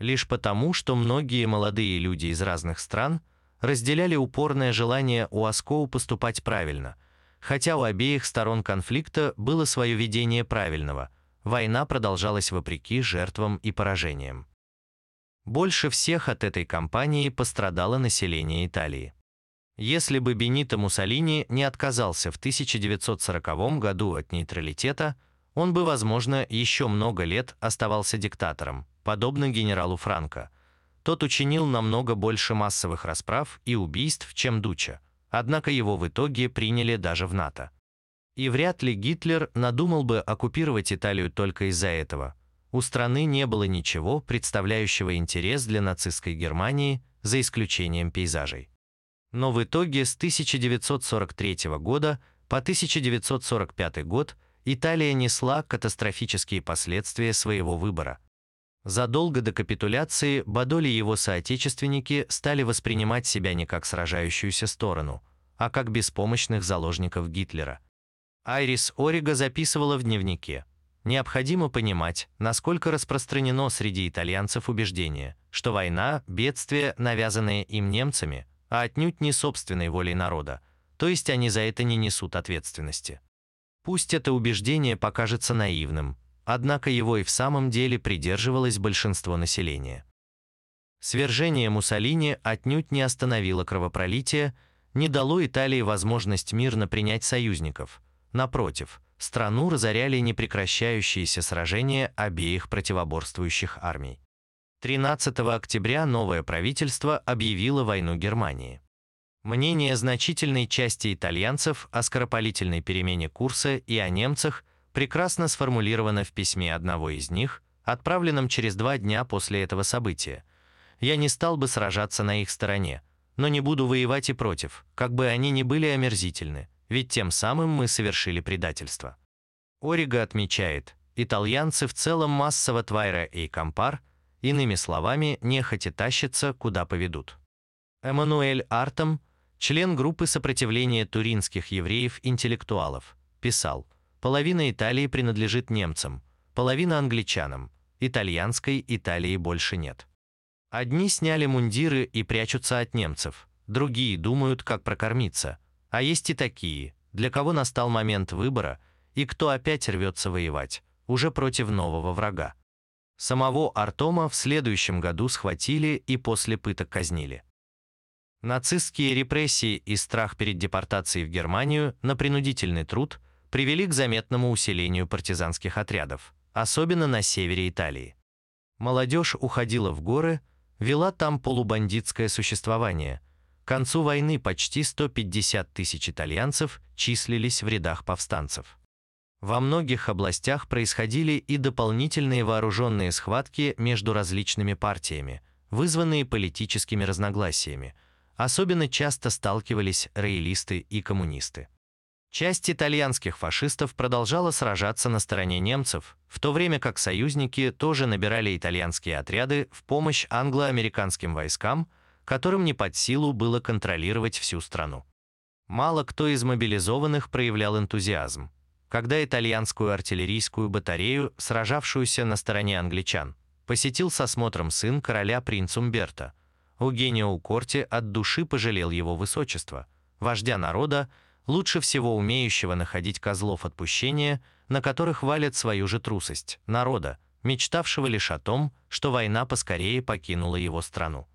Лишь потому, что многие молодые люди из разных стран разделяли упорное желание у Аскоу поступать правильно, хотя у обеих сторон конфликта было свое видение правильного, война продолжалась вопреки жертвам и поражениям. Больше всех от этой кампании пострадало население Италии. Если бы Бенито Муссолини не отказался в 1940 году от нейтралитета, он бы, возможно, еще много лет оставался диктатором, подобно генералу Франко. Тот учинил намного больше массовых расправ и убийств, чем Дуча, однако его в итоге приняли даже в НАТО. И вряд ли Гитлер надумал бы оккупировать Италию только из-за этого. У страны не было ничего, представляющего интерес для нацистской Германии, за исключением пейзажей. Но в итоге с 1943 года по 1945 год Италия несла катастрофические последствия своего выбора. Задолго до капитуляции Бадоли и его соотечественники стали воспринимать себя не как сражающуюся сторону, а как беспомощных заложников Гитлера. Айрис Орига записывала в дневнике. Необходимо понимать, насколько распространено среди итальянцев убеждение, что война – бедствие, навязанное им немцами, а отнюдь не собственной волей народа, то есть они за это не несут ответственности. Пусть это убеждение покажется наивным, однако его и в самом деле придерживалось большинство населения. Свержение Муссолини отнюдь не остановило кровопролитие, не дало Италии возможность мирно принять союзников. Напротив, страну разоряли непрекращающиеся сражения обеих противоборствующих армий. 13 октября новое правительство объявило войну Германии. Мнение значительной части итальянцев о скоропалительной перемене курса и о немцах прекрасно сформулировано в письме одного из них, отправленном через два дня после этого события. «Я не стал бы сражаться на их стороне, но не буду воевать и против, как бы они ни были омерзительны, ведь тем самым мы совершили предательство». Орига отмечает, итальянцы в целом массово твайра и компар, иными словами, нехотя тащатся, куда поведут. Эммануэль Артом, член группы сопротивления туринских евреев-интеллектуалов, писал, половина Италии принадлежит немцам, половина англичанам, итальянской Италии больше нет. Одни сняли мундиры и прячутся от немцев, другие думают, как прокормиться, а есть и такие, для кого настал момент выбора – и кто опять рвется воевать, уже против нового врага. Самого Артома в следующем году схватили и после пыток казнили. Нацистские репрессии и страх перед депортацией в Германию на принудительный труд привели к заметному усилению партизанских отрядов, особенно на севере Италии. Молодежь уходила в горы, вела там полубандитское существование. К концу войны почти 150 тысяч итальянцев числились в рядах повстанцев. Во многих областях происходили и дополнительные вооруженные схватки между различными партиями, вызванные политическими разногласиями. Особенно часто сталкивались роялисты и коммунисты. Часть итальянских фашистов продолжала сражаться на стороне немцев, в то время как союзники тоже набирали итальянские отряды в помощь англо-американским войскам, которым не под силу было контролировать всю страну. Мало кто из мобилизованных проявлял энтузиазм когда итальянскую артиллерийскую батарею, сражавшуюся на стороне англичан, посетил со смотром сын короля принц Умберто. Угенио Корти от души пожалел его высочество, вождя народа, лучше всего умеющего находить козлов отпущения, на которых валят свою же трусость, народа, мечтавшего лишь о том, что война поскорее покинула его страну.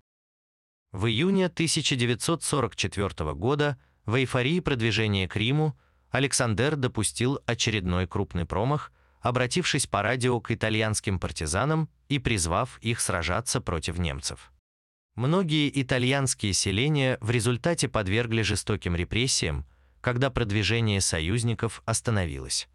В июне 1944 года в эйфории продвижения к Риму Александр допустил очередной крупный промах, обратившись по радио к итальянским партизанам и призвав их сражаться против немцев. Многие итальянские селения в результате подвергли жестоким репрессиям, когда продвижение союзников остановилось.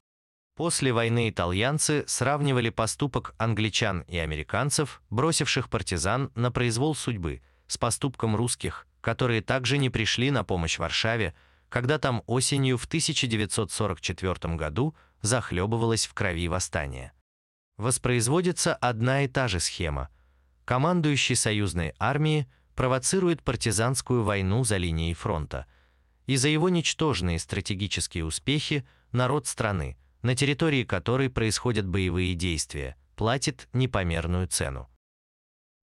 После войны итальянцы сравнивали поступок англичан и американцев, бросивших партизан на произвол судьбы, с поступком русских, которые также не пришли на помощь Варшаве, когда там осенью в 1944 году захлебывалось в крови восстание. Воспроизводится одна и та же схема. Командующий союзной армии провоцирует партизанскую войну за линией фронта. И за его ничтожные стратегические успехи народ страны, на территории которой происходят боевые действия, платит непомерную цену.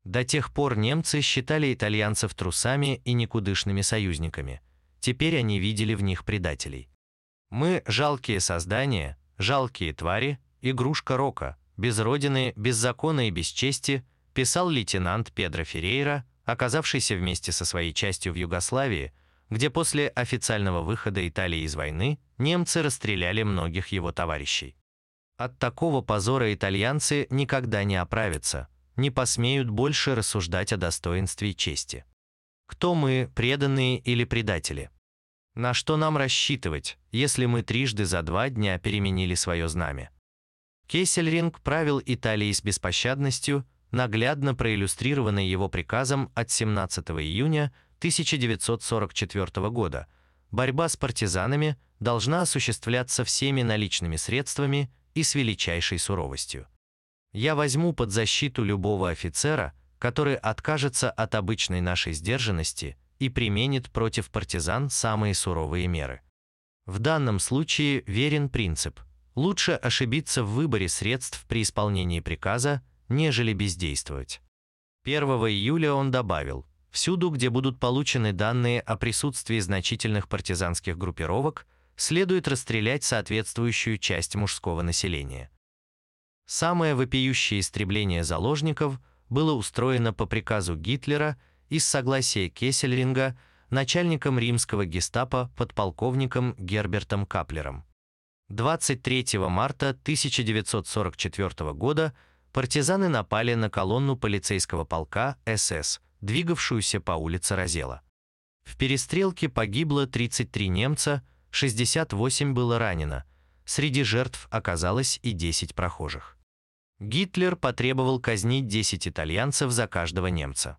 До тех пор немцы считали итальянцев трусами и никудышными союзниками – Теперь они видели в них предателей. Мы – жалкие создания, жалкие твари, игрушка рока, без родины, без закона и без чести, писал лейтенант Педро Феррейра, оказавшийся вместе со своей частью в Югославии, где после официального выхода Италии из войны немцы расстреляли многих его товарищей. От такого позора итальянцы никогда не оправятся, не посмеют больше рассуждать о достоинстве и чести. Кто мы, преданные или предатели? На что нам рассчитывать, если мы трижды за два дня переменили свое знамя? Кессельринг правил Италией с беспощадностью, наглядно проиллюстрированной его приказом от 17 июня 1944 года. Борьба с партизанами должна осуществляться всеми наличными средствами и с величайшей суровостью. Я возьму под защиту любого офицера, который откажется от обычной нашей сдержанности и применит против партизан самые суровые меры. В данном случае верен принцип «лучше ошибиться в выборе средств при исполнении приказа, нежели бездействовать». 1 июля он добавил, всюду, где будут получены данные о присутствии значительных партизанских группировок, следует расстрелять соответствующую часть мужского населения. Самое вопиющее истребление заложников было устроено по приказу Гитлера из согласия Кессельринга начальником римского гестапо подполковником Гербертом Каплером. 23 марта 1944 года партизаны напали на колонну полицейского полка СС, двигавшуюся по улице Розела. В перестрелке погибло 33 немца, 68 было ранено. Среди жертв оказалось и 10 прохожих. Гитлер потребовал казнить 10 итальянцев за каждого немца.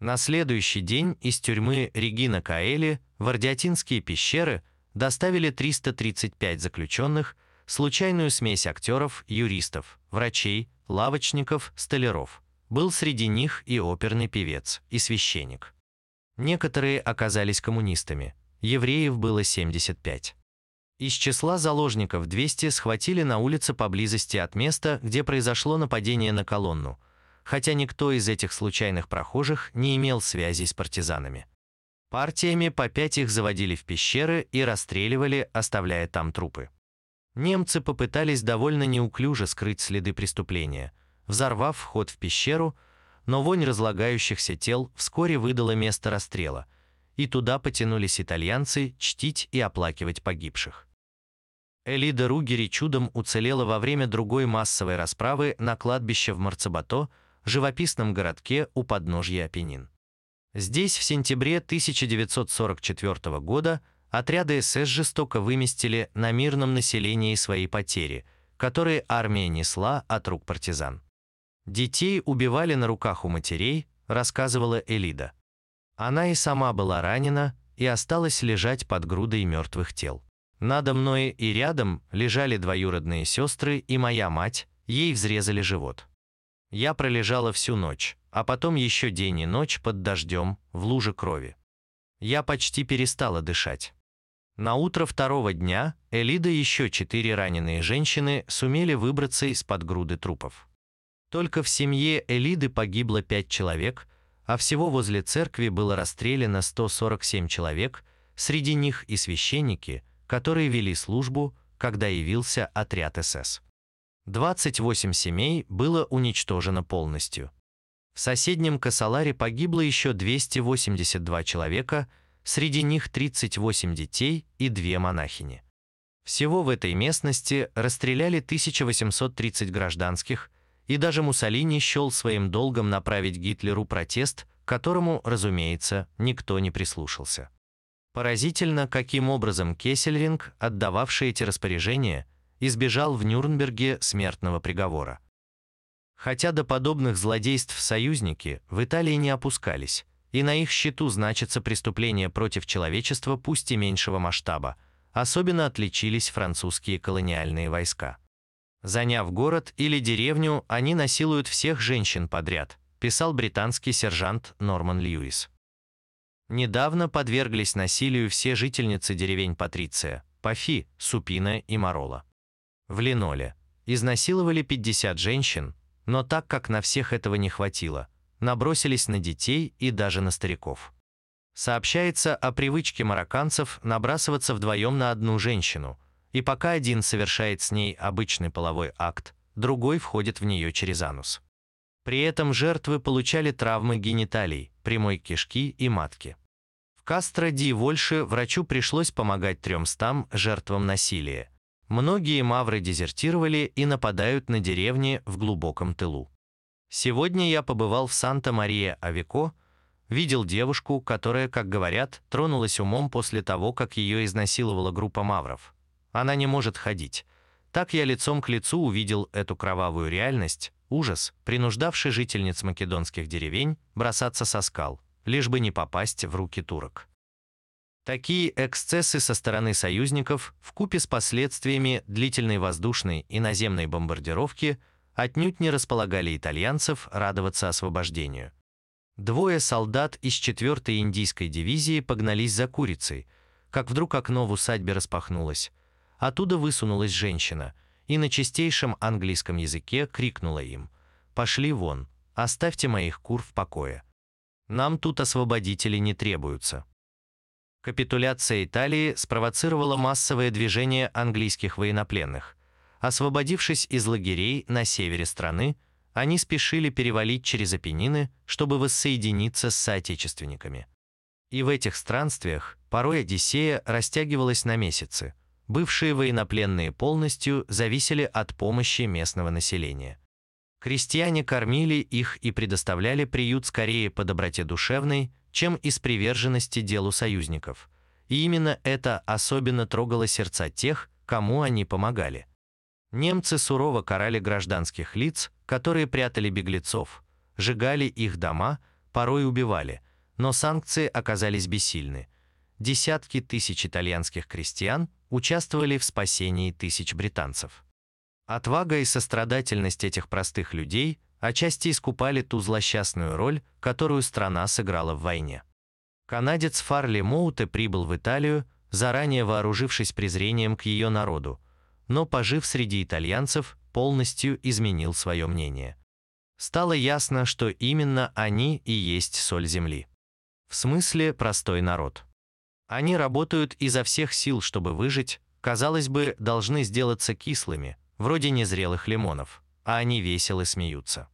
На следующий день из тюрьмы Регина Каэли в Ардиатинские пещеры доставили 335 заключенных, случайную смесь актеров, юристов, врачей, лавочников, столяров. Был среди них и оперный певец, и священник. Некоторые оказались коммунистами, евреев было 75. Из числа заложников 200 схватили на улице поблизости от места, где произошло нападение на колонну – хотя никто из этих случайных прохожих не имел связей с партизанами. Партиями по пять их заводили в пещеры и расстреливали, оставляя там трупы. Немцы попытались довольно неуклюже скрыть следы преступления, взорвав вход в пещеру, но вонь разлагающихся тел вскоре выдала место расстрела, и туда потянулись итальянцы чтить и оплакивать погибших. Элида Ругери чудом уцелела во время другой массовой расправы на кладбище в Марцебато, живописном городке у подножья Апеннин. Здесь в сентябре 1944 года отряды СС жестоко выместили на мирном населении свои потери, которые армия несла от рук партизан. Детей убивали на руках у матерей, рассказывала Элида. Она и сама была ранена и осталась лежать под грудой мертвых тел. Надо мной и рядом лежали двоюродные сестры и моя мать, ей взрезали живот. Я пролежала всю ночь, а потом еще день и ночь под дождем, в луже крови. Я почти перестала дышать. На утро второго дня Элида и еще четыре раненые женщины сумели выбраться из-под груды трупов. Только в семье Элиды погибло пять человек, а всего возле церкви было расстреляно 147 человек, среди них и священники, которые вели службу, когда явился отряд СС. 28 семей было уничтожено полностью. В соседнем Касаларе погибло еще 282 человека, среди них 38 детей и две монахини. Всего в этой местности расстреляли 1830 гражданских, и даже Муссолини счел своим долгом направить Гитлеру протест, которому, разумеется, никто не прислушался. Поразительно, каким образом Кессельринг, отдававший эти распоряжения, избежал в Нюрнберге смертного приговора. Хотя до подобных злодейств союзники в Италии не опускались, и на их счету значатся преступления против человечества пусть и меньшего масштаба, особенно отличились французские колониальные войска. Заняв город или деревню, они насилуют всех женщин подряд, писал британский сержант Норман Льюис. Недавно подверглись насилию все жительницы деревень Патриция, Пафи, Супина и Марола в Леноле. Изнасиловали 50 женщин, но так как на всех этого не хватило, набросились на детей и даже на стариков. Сообщается о привычке марокканцев набрасываться вдвоем на одну женщину, и пока один совершает с ней обычный половой акт, другой входит в нее через анус. При этом жертвы получали травмы гениталий, прямой кишки и матки. В Кастро-Ди-Вольше врачу пришлось помогать тремстам жертвам насилия, Многие мавры дезертировали и нападают на деревни в глубоком тылу. Сегодня я побывал в Санта-Мария-Авико, видел девушку, которая, как говорят, тронулась умом после того, как ее изнасиловала группа мавров. Она не может ходить. Так я лицом к лицу увидел эту кровавую реальность, ужас, принуждавший жительниц македонских деревень бросаться со скал, лишь бы не попасть в руки турок. Такие эксцессы со стороны союзников, вкупе с последствиями длительной воздушной и наземной бомбардировки, отнюдь не располагали итальянцев радоваться освобождению. Двое солдат из 4-й индийской дивизии погнались за курицей, как вдруг окно в усадьбе распахнулось. Оттуда высунулась женщина и на чистейшем английском языке крикнула им «Пошли вон, оставьте моих кур в покое. Нам тут освободители не требуются». Капитуляция Италии спровоцировала массовое движение английских военнопленных. Освободившись из лагерей на севере страны, они спешили перевалить через Апеннины, чтобы воссоединиться с соотечественниками. И в этих странствиях порой Одиссея растягивалась на месяцы. Бывшие военнопленные полностью зависели от помощи местного населения. Крестьяне кормили их и предоставляли приют скорее по доброте душевной, чем из приверженности делу союзников. И именно это особенно трогало сердца тех, кому они помогали. Немцы сурово карали гражданских лиц, которые прятали беглецов, сжигали их дома, порой убивали, но санкции оказались бессильны. Десятки тысяч итальянских крестьян участвовали в спасении тысяч британцев. Отвага и сострадательность этих простых людей отчасти искупали ту злосчастную роль, которую страна сыграла в войне. Канадец Фарли Моуте прибыл в Италию, заранее вооружившись презрением к ее народу, но, пожив среди итальянцев, полностью изменил свое мнение. Стало ясно, что именно они и есть соль земли. В смысле простой народ. Они работают изо всех сил, чтобы выжить, казалось бы, должны сделаться кислыми, вроде незрелых лимонов, а они весело смеются.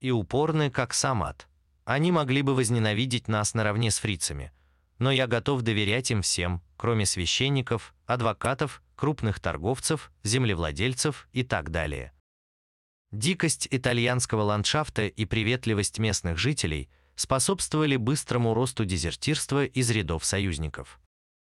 И упорны, как сам ад. Они могли бы возненавидеть нас наравне с фрицами, но я готов доверять им всем, кроме священников, адвокатов, крупных торговцев, землевладельцев и так далее. Дикость итальянского ландшафта и приветливость местных жителей способствовали быстрому росту дезертирства из рядов союзников.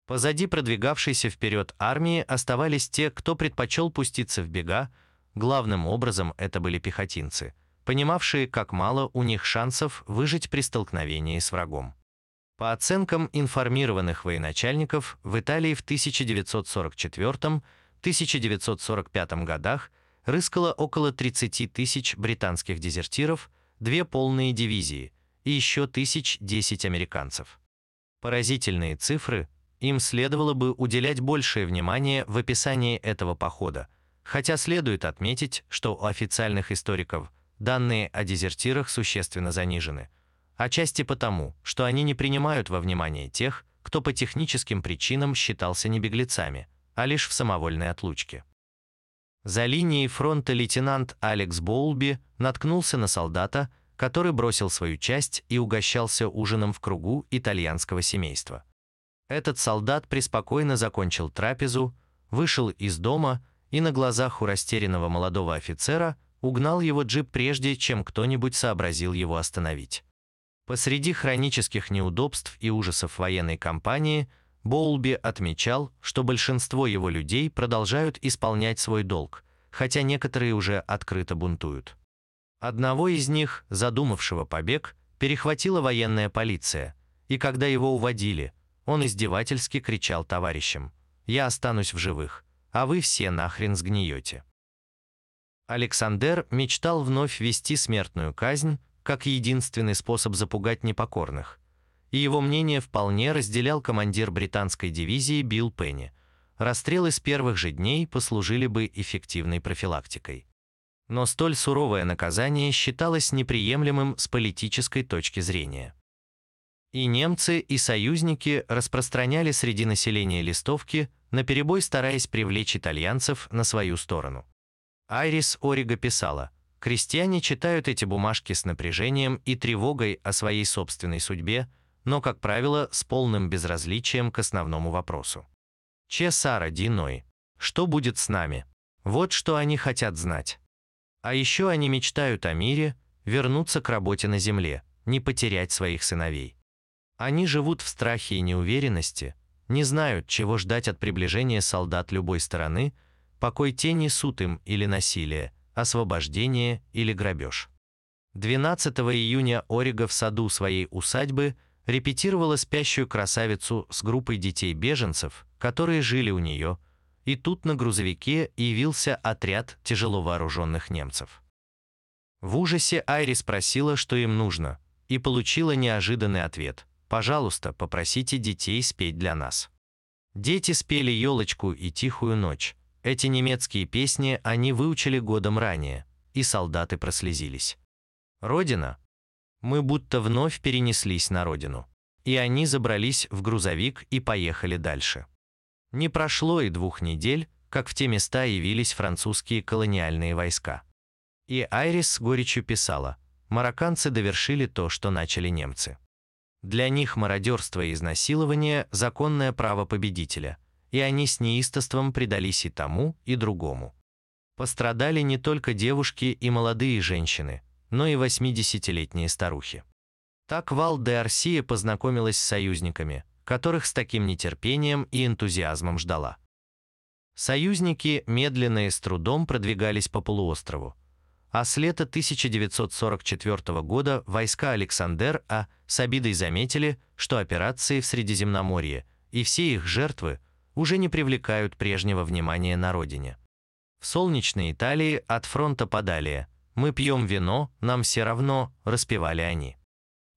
Позади продвигавшейся вперед армии оставались те, кто предпочел пуститься в бега, главным образом это были пехотинцы, понимавшие, как мало у них шансов выжить при столкновении с врагом. По оценкам информированных военачальников, в Италии в 1944-1945 годах рыскало около 30 тысяч британских дезертиров, две полные дивизии и еще тысяч 10 американцев. Поразительные цифры, им следовало бы уделять большее внимание в описании этого похода, хотя следует отметить, что у официальных историков данные о дезертирах существенно занижены – Отчасти потому, что они не принимают во внимание тех, кто по техническим причинам считался не беглецами, а лишь в самовольной отлучке. За линией фронта лейтенант Алекс Боулби наткнулся на солдата, который бросил свою часть и угощался ужином в кругу итальянского семейства. Этот солдат преспокойно закончил трапезу, вышел из дома и на глазах у растерянного молодого офицера угнал его джип прежде, чем кто-нибудь сообразил его остановить. Посреди хронических неудобств и ужасов военной кампании Боулби отмечал, что большинство его людей продолжают исполнять свой долг, хотя некоторые уже открыто бунтуют. Одного из них, задумавшего побег, перехватила военная полиция, и когда его уводили, он издевательски кричал товарищам «Я останусь в живых, а вы все нахрен сгниете». Александр мечтал вновь вести смертную казнь, как единственный способ запугать непокорных. И его мнение вполне разделял командир британской дивизии Билл Пенни. Расстрелы с первых же дней послужили бы эффективной профилактикой. Но столь суровое наказание считалось неприемлемым с политической точки зрения. И немцы, и союзники распространяли среди населения листовки, наперебой стараясь привлечь итальянцев на свою сторону. Айрис Орига писала – Крестьяне читают эти бумажки с напряжением и тревогой о своей собственной судьбе, но, как правило, с полным безразличием к основному вопросу. Че Сара Диной? Что будет с нами? Вот что они хотят знать. А еще они мечтают о мире, вернуться к работе на земле, не потерять своих сыновей. Они живут в страхе и неуверенности, не знают, чего ждать от приближения солдат любой стороны, покой те несут им или насилие, освобождение или грабеж. 12 июня Орига в саду своей усадьбы репетировала спящую красавицу с группой детей-беженцев, которые жили у нее, и тут на грузовике явился отряд тяжело вооруженных немцев. В ужасе Айри спросила, что им нужно, и получила неожиданный ответ «Пожалуйста, попросите детей спеть для нас». Дети спели «Елочку» и «Тихую ночь», эти немецкие песни они выучили годом ранее, и солдаты прослезились. Родина? Мы будто вновь перенеслись на родину. И они забрались в грузовик и поехали дальше. Не прошло и двух недель, как в те места явились французские колониальные войска. И Айрис с горечью писала, марокканцы довершили то, что начали немцы. Для них мародерство и изнасилование – законное право победителя, и они с неистовством предались и тому, и другому. Пострадали не только девушки и молодые женщины, но и 80-летние старухи. Так Вал де Арсия познакомилась с союзниками, которых с таким нетерпением и энтузиазмом ждала. Союзники медленно и с трудом продвигались по полуострову, а с лета 1944 года войска Александр А с обидой заметили, что операции в Средиземноморье и все их жертвы уже не привлекают прежнего внимания на родине. В солнечной Италии от фронта подалее «Мы пьем вино, нам все равно», распевали они.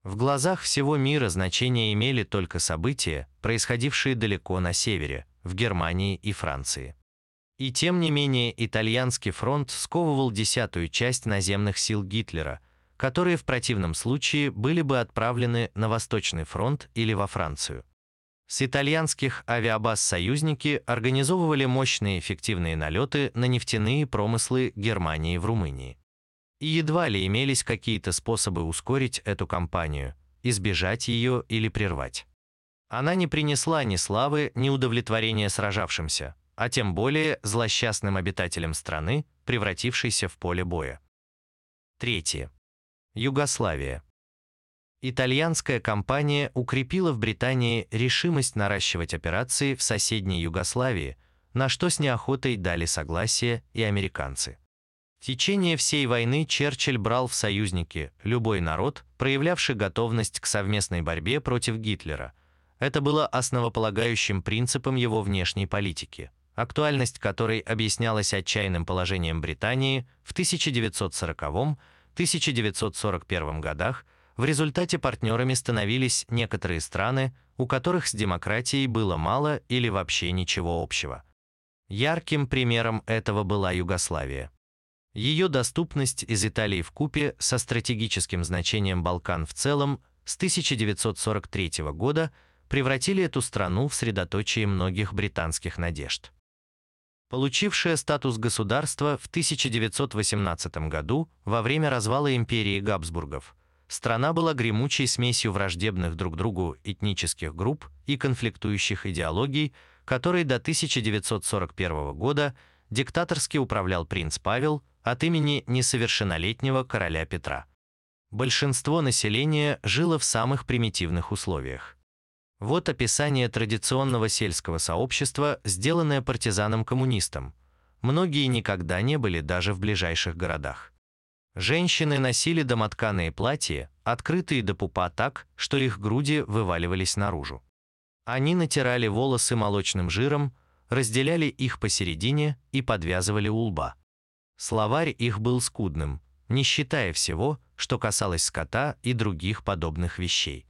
В глазах всего мира значение имели только события, происходившие далеко на севере, в Германии и Франции. И тем не менее итальянский фронт сковывал десятую часть наземных сил Гитлера, которые в противном случае были бы отправлены на Восточный фронт или во Францию. С итальянских авиабаз союзники организовывали мощные эффективные налеты на нефтяные промыслы Германии в Румынии. И едва ли имелись какие-то способы ускорить эту кампанию, избежать ее или прервать. Она не принесла ни славы, ни удовлетворения сражавшимся, а тем более злосчастным обитателям страны, превратившейся в поле боя. Третье. Югославия. Итальянская компания укрепила в Британии решимость наращивать операции в соседней Югославии, на что с неохотой дали согласие и американцы. В течение всей войны Черчилль брал в союзники любой народ, проявлявший готовность к совместной борьбе против Гитлера. Это было основополагающим принципом его внешней политики актуальность которой объяснялась отчаянным положением Британии в 1940-1941 годах, в результате партнерами становились некоторые страны, у которых с демократией было мало или вообще ничего общего. Ярким примером этого была Югославия. Ее доступность из Италии в купе со стратегическим значением Балкан в целом с 1943 года превратили эту страну в средоточие многих британских надежд. Получившая статус государства в 1918 году во время развала империи Габсбургов, страна была гремучей смесью враждебных друг другу этнических групп и конфликтующих идеологий, которой до 1941 года диктаторски управлял принц Павел от имени несовершеннолетнего короля Петра. Большинство населения жило в самых примитивных условиях. Вот описание традиционного сельского сообщества, сделанное партизаном-коммунистом. Многие никогда не были даже в ближайших городах. Женщины носили домотканые платья, открытые до пупа так, что их груди вываливались наружу. Они натирали волосы молочным жиром, разделяли их посередине и подвязывали у лба. Словарь их был скудным, не считая всего, что касалось скота и других подобных вещей.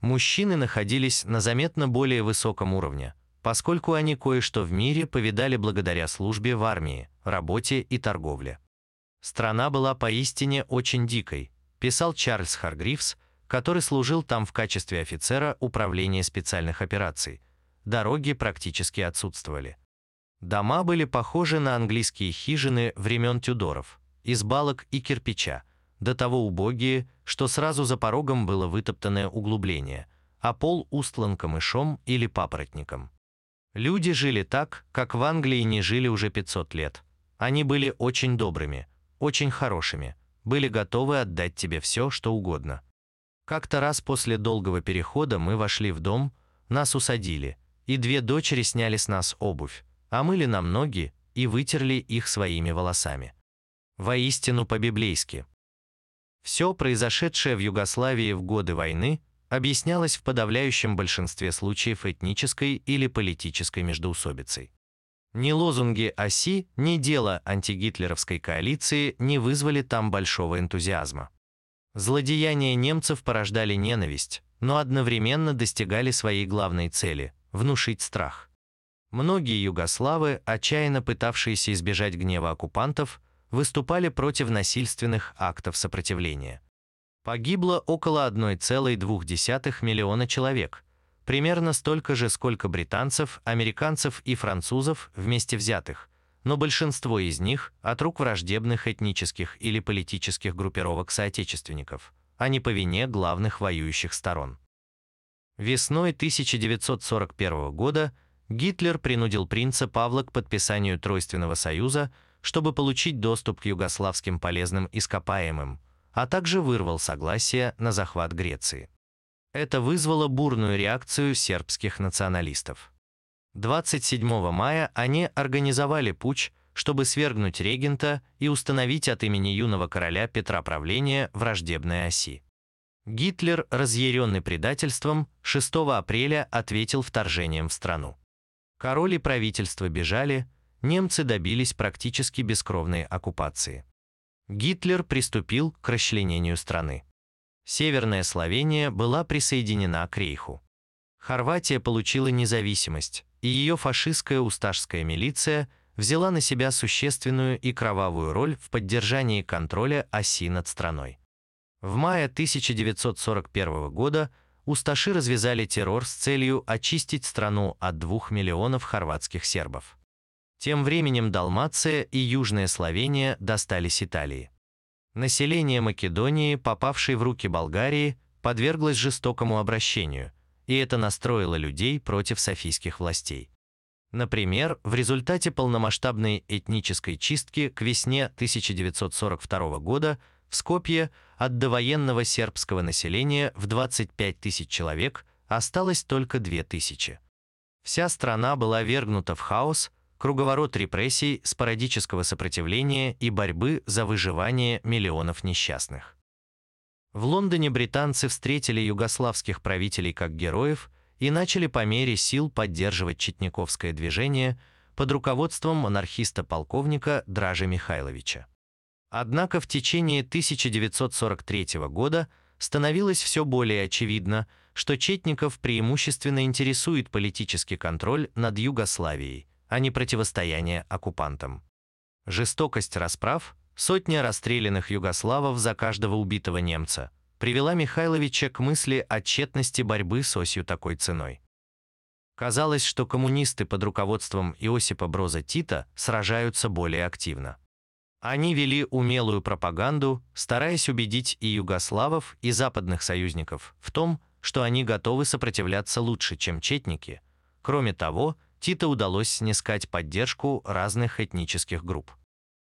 Мужчины находились на заметно более высоком уровне, поскольку они кое-что в мире повидали благодаря службе в армии, работе и торговле. Страна была поистине очень дикой, писал Чарльз Харгривс, который служил там в качестве офицера управления специальных операций. Дороги практически отсутствовали. Дома были похожи на английские хижины времен Тюдоров, из балок и кирпича, до того убогие, что сразу за порогом было вытоптанное углубление, а пол устлан камышом или папоротником. Люди жили так, как в Англии не жили уже 500 лет. Они были очень добрыми, очень хорошими, были готовы отдать тебе все, что угодно. Как-то раз после долгого перехода мы вошли в дом, нас усадили, и две дочери сняли с нас обувь, омыли нам ноги и вытерли их своими волосами. Воистину по-библейски. Все произошедшее в Югославии в годы войны объяснялось в подавляющем большинстве случаев этнической или политической междоусобицей. Ни лозунги оси, ни дело антигитлеровской коалиции не вызвали там большого энтузиазма. Злодеяния немцев порождали ненависть, но одновременно достигали своей главной цели – внушить страх. Многие югославы, отчаянно пытавшиеся избежать гнева оккупантов, выступали против насильственных актов сопротивления. Погибло около 1,2 миллиона человек, примерно столько же, сколько британцев, американцев и французов вместе взятых, но большинство из них от рук враждебных этнических или политических группировок соотечественников, а не по вине главных воюющих сторон. Весной 1941 года Гитлер принудил принца Павла к подписанию Тройственного союза, чтобы получить доступ к югославским полезным ископаемым, а также вырвал согласие на захват Греции. Это вызвало бурную реакцию сербских националистов. 27 мая они организовали путч, чтобы свергнуть регента и установить от имени юного короля Петра правление враждебной оси. Гитлер, разъяренный предательством, 6 апреля ответил вторжением в страну. Король и правительство бежали, немцы добились практически бескровной оккупации. Гитлер приступил к расчленению страны. Северная Словения была присоединена к Рейху. Хорватия получила независимость, и ее фашистская усташская милиция взяла на себя существенную и кровавую роль в поддержании контроля оси над страной. В мае 1941 года усташи развязали террор с целью очистить страну от двух миллионов хорватских сербов. Тем временем Далмация и Южная Словения достались Италии. Население Македонии, попавшее в руки Болгарии, подверглось жестокому обращению, и это настроило людей против софийских властей. Например, в результате полномасштабной этнической чистки к весне 1942 года в Скопье от довоенного сербского населения в 25 тысяч человек осталось только 2 тысячи. Вся страна была вергнута в хаос, круговорот репрессий, спорадического сопротивления и борьбы за выживание миллионов несчастных. В Лондоне британцы встретили югославских правителей как героев и начали по мере сил поддерживать четниковское движение под руководством монархиста-полковника Дражи Михайловича. Однако в течение 1943 года становилось все более очевидно, что Четников преимущественно интересует политический контроль над Югославией, а не противостояние оккупантам. Жестокость расправ, сотня расстрелянных югославов за каждого убитого немца, привела Михайловича к мысли о тщетности борьбы с осью такой ценой. Казалось, что коммунисты под руководством Иосипа Броза Тита сражаются более активно. Они вели умелую пропаганду, стараясь убедить и югославов, и западных союзников в том, что они готовы сопротивляться лучше, чем четники. Кроме того, Тита удалось снискать поддержку разных этнических групп.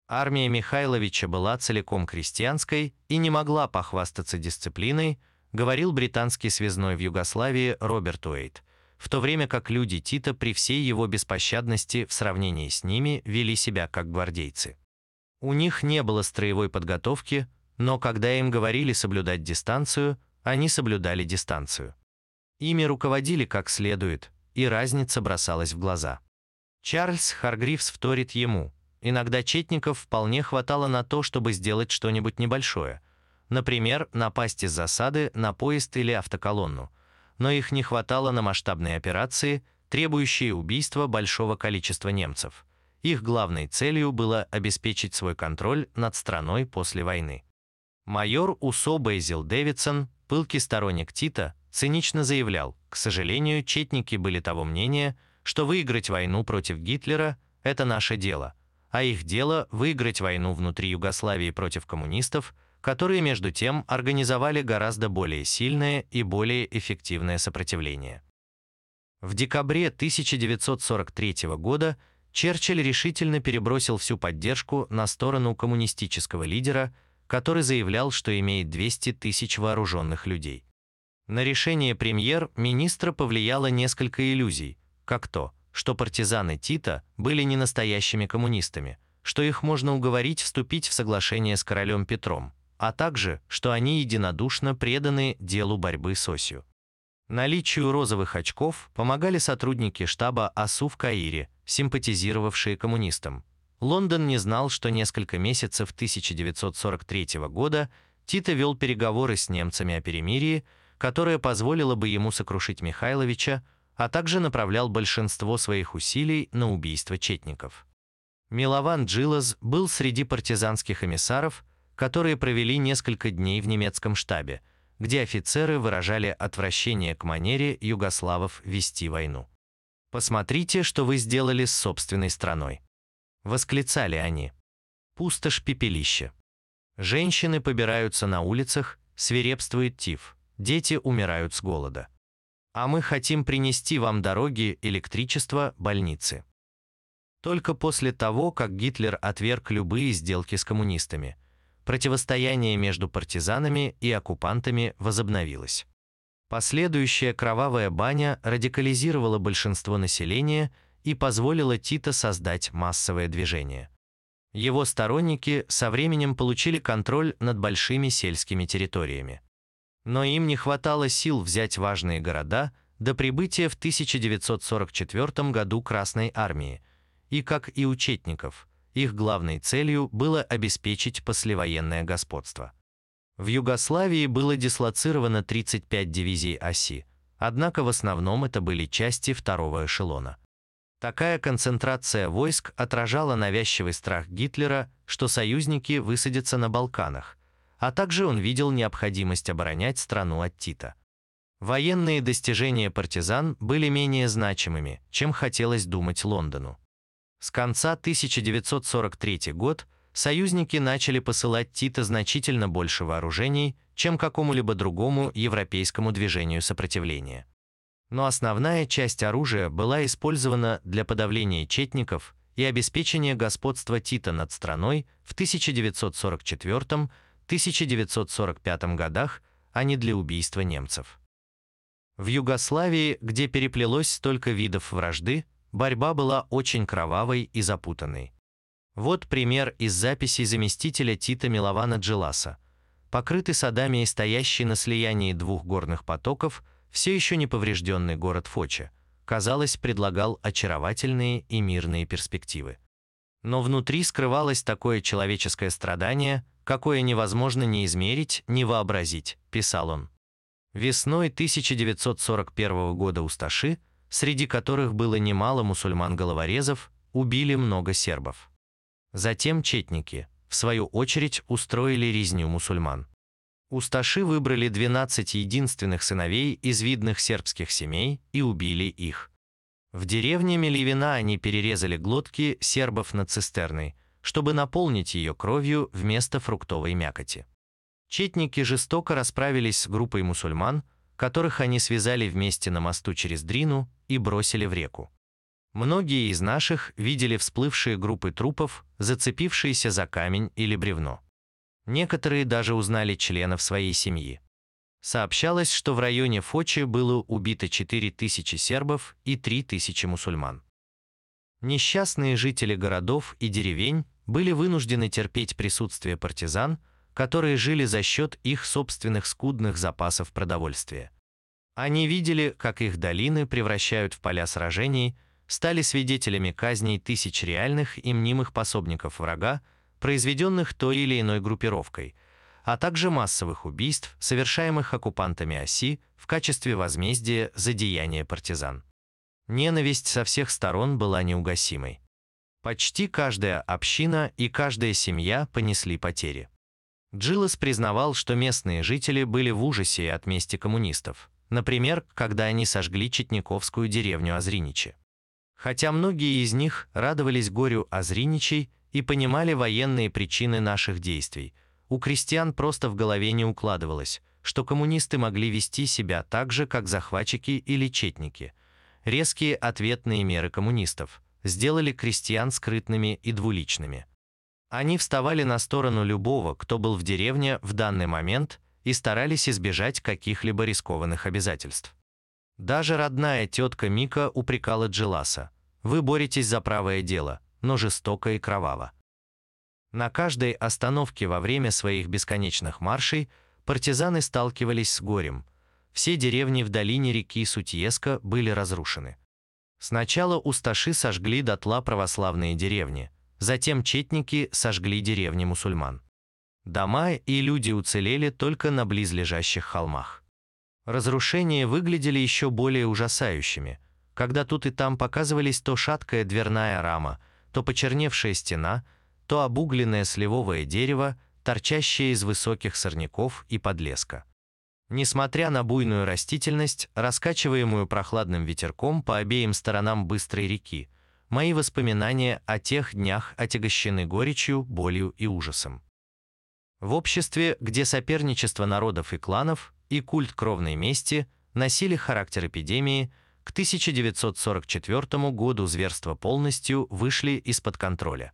Армия Михайловича была целиком крестьянской и не могла похвастаться дисциплиной, говорил британский связной в Югославии Роберт Уэйт, в то время как люди Тита при всей его беспощадности в сравнении с ними вели себя как гвардейцы. У них не было строевой подготовки, но когда им говорили соблюдать дистанцию, они соблюдали дистанцию. Ими руководили как следует, и разница бросалась в глаза. Чарльз Харгривс вторит ему. Иногда четников вполне хватало на то, чтобы сделать что-нибудь небольшое. Например, напасть из засады на поезд или автоколонну. Но их не хватало на масштабные операции, требующие убийства большого количества немцев. Их главной целью было обеспечить свой контроль над страной после войны. Майор Усо Бейзил Дэвидсон, пылкий сторонник Тита, цинично заявлял, к сожалению, четники были того мнения, что выиграть войну против Гитлера – это наше дело, а их дело – выиграть войну внутри Югославии против коммунистов, которые, между тем, организовали гораздо более сильное и более эффективное сопротивление. В декабре 1943 года Черчилль решительно перебросил всю поддержку на сторону коммунистического лидера, который заявлял, что имеет 200 тысяч вооруженных людей. На решение премьер-министра повлияло несколько иллюзий, как то, что партизаны Тита были не настоящими коммунистами, что их можно уговорить вступить в соглашение с королем Петром, а также, что они единодушно преданы делу борьбы с осью. Наличию розовых очков помогали сотрудники штаба АСУ в Каире, симпатизировавшие коммунистам. Лондон не знал, что несколько месяцев 1943 года Тита вел переговоры с немцами о перемирии, которое позволило бы ему сокрушить Михайловича, а также направлял большинство своих усилий на убийство четников. Милован Джилас был среди партизанских эмиссаров, которые провели несколько дней в немецком штабе, где офицеры выражали отвращение к манере югославов вести войну. «Посмотрите, что вы сделали с собственной страной!» Восклицали они. Пустошь пепелище. Женщины побираются на улицах, свирепствует тиф. Дети умирают с голода. А мы хотим принести вам дороги, электричество, больницы. Только после того, как Гитлер отверг любые сделки с коммунистами, противостояние между партизанами и оккупантами возобновилось. Последующая кровавая баня радикализировала большинство населения и позволила Тито создать массовое движение. Его сторонники со временем получили контроль над большими сельскими территориями. Но им не хватало сил взять важные города до прибытия в 1944 году Красной армии, и, как и у четников, их главной целью было обеспечить послевоенное господство. В Югославии было дислоцировано 35 дивизий оси, однако в основном это были части второго эшелона. Такая концентрация войск отражала навязчивый страх Гитлера, что союзники высадятся на Балканах, а также он видел необходимость оборонять страну от Тита. Военные достижения партизан были менее значимыми, чем хотелось думать Лондону. С конца 1943 год союзники начали посылать Тита значительно больше вооружений, чем какому-либо другому европейскому движению сопротивления но основная часть оружия была использована для подавления четников и обеспечения господства Тита над страной в 1944-1945 годах, а не для убийства немцев. В Югославии, где переплелось столько видов вражды, борьба была очень кровавой и запутанной. Вот пример из записей заместителя Тита Милована Джиласа. Покрытый садами и стоящий на слиянии двух горных потоков – все еще не поврежденный город Фоча, казалось, предлагал очаровательные и мирные перспективы. Но внутри скрывалось такое человеческое страдание, какое невозможно ни измерить, ни вообразить, писал он. Весной 1941 года усташи, среди которых было немало мусульман-головорезов, убили много сербов. Затем четники, в свою очередь, устроили резню мусульман. Усташи выбрали 12 единственных сыновей из видных сербских семей и убили их. В деревне Меливина они перерезали глотки сербов над цистерной, чтобы наполнить ее кровью вместо фруктовой мякоти. Четники жестоко расправились с группой мусульман, которых они связали вместе на мосту через Дрину и бросили в реку. Многие из наших видели всплывшие группы трупов, зацепившиеся за камень или бревно. Некоторые даже узнали членов своей семьи. Сообщалось, что в районе Фочи было убито 4000 сербов и 3000 мусульман. Несчастные жители городов и деревень были вынуждены терпеть присутствие партизан, которые жили за счет их собственных скудных запасов продовольствия. Они видели, как их долины превращают в поля сражений, стали свидетелями казней тысяч реальных и мнимых пособников врага, произведенных той или иной группировкой, а также массовых убийств, совершаемых оккупантами оси в качестве возмездия за деяния партизан. Ненависть со всех сторон была неугасимой. Почти каждая община и каждая семья понесли потери. Джилас признавал, что местные жители были в ужасе от мести коммунистов, например, когда они сожгли Четниковскую деревню Азриничи. Хотя многие из них радовались горю Азриничей и понимали военные причины наших действий. У крестьян просто в голове не укладывалось, что коммунисты могли вести себя так же, как захватчики или четники. Резкие ответные меры коммунистов сделали крестьян скрытными и двуличными. Они вставали на сторону любого, кто был в деревне в данный момент, и старались избежать каких-либо рискованных обязательств. Даже родная тетка Мика упрекала Джиласа. «Вы боретесь за правое дело, но жестоко и кроваво. На каждой остановке во время своих бесконечных маршей партизаны сталкивались с горем. Все деревни в долине реки Сутьеска были разрушены. Сначала усташи сожгли дотла православные деревни, затем четники сожгли деревни мусульман. Дома и люди уцелели только на близлежащих холмах. Разрушения выглядели еще более ужасающими, когда тут и там показывались то шаткая дверная рама, то почерневшая стена, то обугленное сливовое дерево, торчащее из высоких сорняков и подлеска. Несмотря на буйную растительность, раскачиваемую прохладным ветерком по обеим сторонам быстрой реки, мои воспоминания о тех днях отягощены горечью, болью и ужасом. В обществе, где соперничество народов и кланов и культ кровной мести носили характер эпидемии, к 1944 году зверства полностью вышли из-под контроля.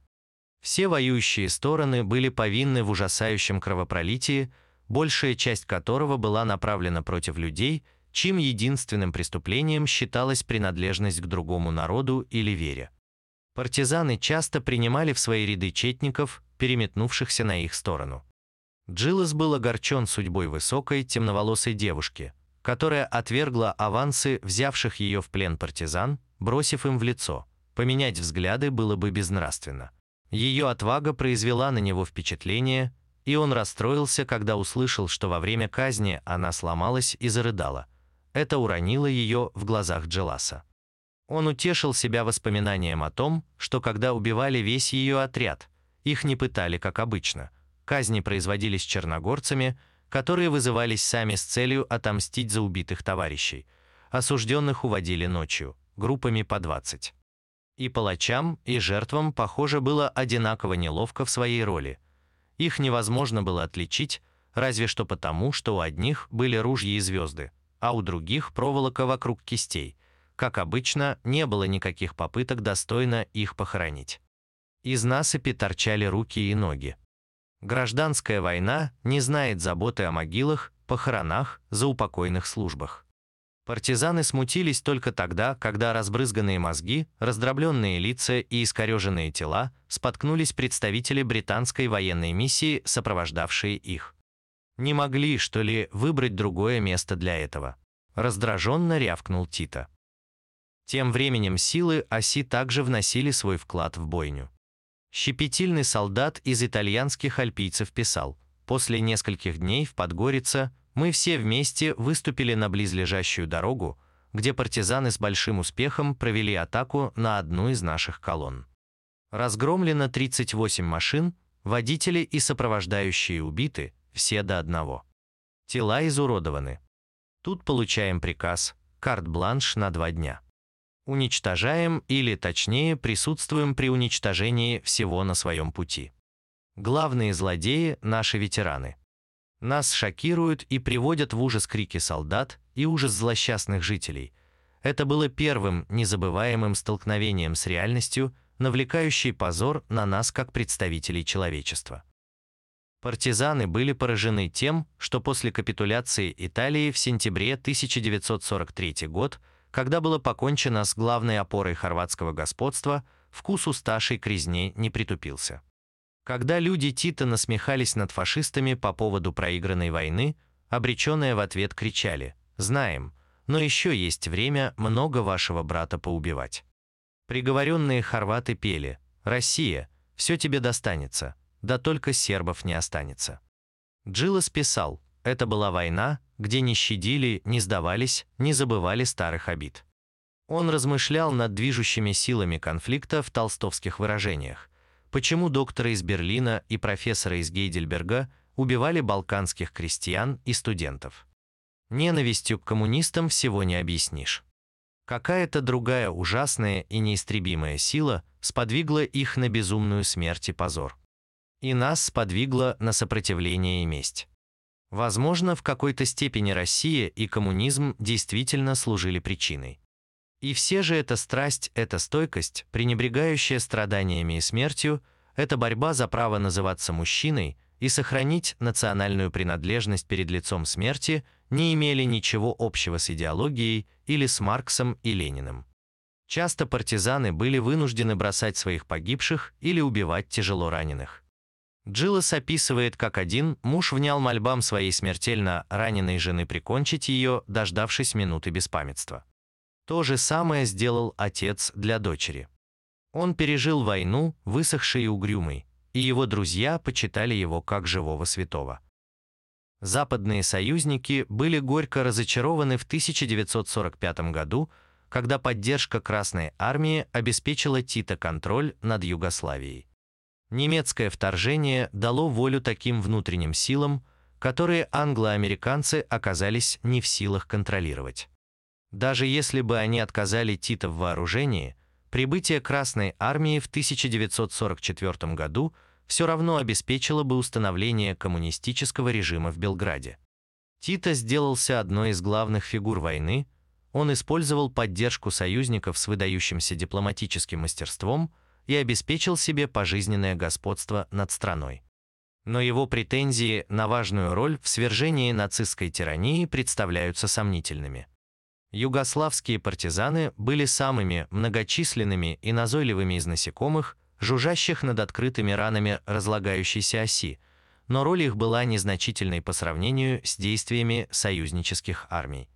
Все воюющие стороны были повинны в ужасающем кровопролитии, большая часть которого была направлена против людей, чьим единственным преступлением считалась принадлежность к другому народу или вере. Партизаны часто принимали в свои ряды четников, переметнувшихся на их сторону. Джилес был огорчен судьбой высокой, темноволосой девушки, которая отвергла авансы взявших ее в плен партизан, бросив им в лицо. Поменять взгляды было бы безнравственно. Ее отвага произвела на него впечатление, и он расстроился, когда услышал, что во время казни она сломалась и зарыдала. Это уронило ее в глазах Джеласа. Он утешил себя воспоминанием о том, что когда убивали весь ее отряд, их не пытали, как обычно. Казни производились черногорцами, которые вызывались сами с целью отомстить за убитых товарищей. Осужденных уводили ночью, группами по 20. И палачам, и жертвам, похоже, было одинаково неловко в своей роли. Их невозможно было отличить, разве что потому, что у одних были ружья и звезды, а у других проволока вокруг кистей. Как обычно, не было никаких попыток достойно их похоронить. Из насыпи торчали руки и ноги. Гражданская война не знает заботы о могилах, похоронах, заупокойных службах. Партизаны смутились только тогда, когда разбрызганные мозги, раздробленные лица и искореженные тела споткнулись представители британской военной миссии, сопровождавшие их. Не могли, что ли, выбрать другое место для этого? Раздраженно рявкнул Тита. Тем временем силы оси также вносили свой вклад в бойню. Щепетильный солдат из итальянских альпийцев писал, «После нескольких дней в Подгорице мы все вместе выступили на близлежащую дорогу, где партизаны с большим успехом провели атаку на одну из наших колонн. Разгромлено 38 машин, водители и сопровождающие убиты, все до одного. Тела изуродованы. Тут получаем приказ, карт-бланш на два дня. Уничтожаем или, точнее, присутствуем при уничтожении всего на своем пути. Главные злодеи – наши ветераны – нас шокируют и приводят в ужас крики солдат и ужас злосчастных жителей. Это было первым незабываемым столкновением с реальностью, навлекающей позор на нас как представителей человечества. Партизаны были поражены тем, что после капитуляции Италии в сентябре 1943 год, когда было покончено с главной опорой хорватского господства, вкус усташей к резне не притупился. Когда люди Тита насмехались над фашистами по поводу проигранной войны, обреченные в ответ кричали «Знаем, но еще есть время много вашего брата поубивать». Приговоренные хорваты пели «Россия, все тебе достанется, да только сербов не останется». Джилас писал «Это была война, где не щадили, не сдавались, не забывали старых обид». Он размышлял над движущими силами конфликта в толстовских выражениях, почему доктора из Берлина и профессора из Гейдельберга убивали балканских крестьян и студентов. Ненавистью к коммунистам всего не объяснишь. Какая-то другая ужасная и неистребимая сила сподвигла их на безумную смерть и позор. И нас сподвигла на сопротивление и месть. Возможно, в какой-то степени Россия и коммунизм действительно служили причиной. И все же эта страсть, эта стойкость, пренебрегающая страданиями и смертью, эта борьба за право называться мужчиной и сохранить национальную принадлежность перед лицом смерти не имели ничего общего с идеологией или с Марксом и Лениным. Часто партизаны были вынуждены бросать своих погибших или убивать тяжело раненых. Джилас описывает, как один муж внял мольбам своей смертельно раненой жены прикончить ее, дождавшись минуты беспамятства. То же самое сделал отец для дочери. Он пережил войну, высохший и угрюмый, и его друзья почитали его как живого святого. Западные союзники были горько разочарованы в 1945 году, когда поддержка Красной армии обеспечила Тита контроль над Югославией. Немецкое вторжение дало волю таким внутренним силам, которые англо-американцы оказались не в силах контролировать. Даже если бы они отказали Тита в вооружении, прибытие Красной армии в 1944 году все равно обеспечило бы установление коммунистического режима в Белграде. Тито сделался одной из главных фигур войны, он использовал поддержку союзников с выдающимся дипломатическим мастерством и обеспечил себе пожизненное господство над страной. Но его претензии на важную роль в свержении нацистской тирании представляются сомнительными. Югославские партизаны были самыми многочисленными и назойливыми из насекомых, жужжащих над открытыми ранами разлагающейся оси, но роль их была незначительной по сравнению с действиями союзнических армий.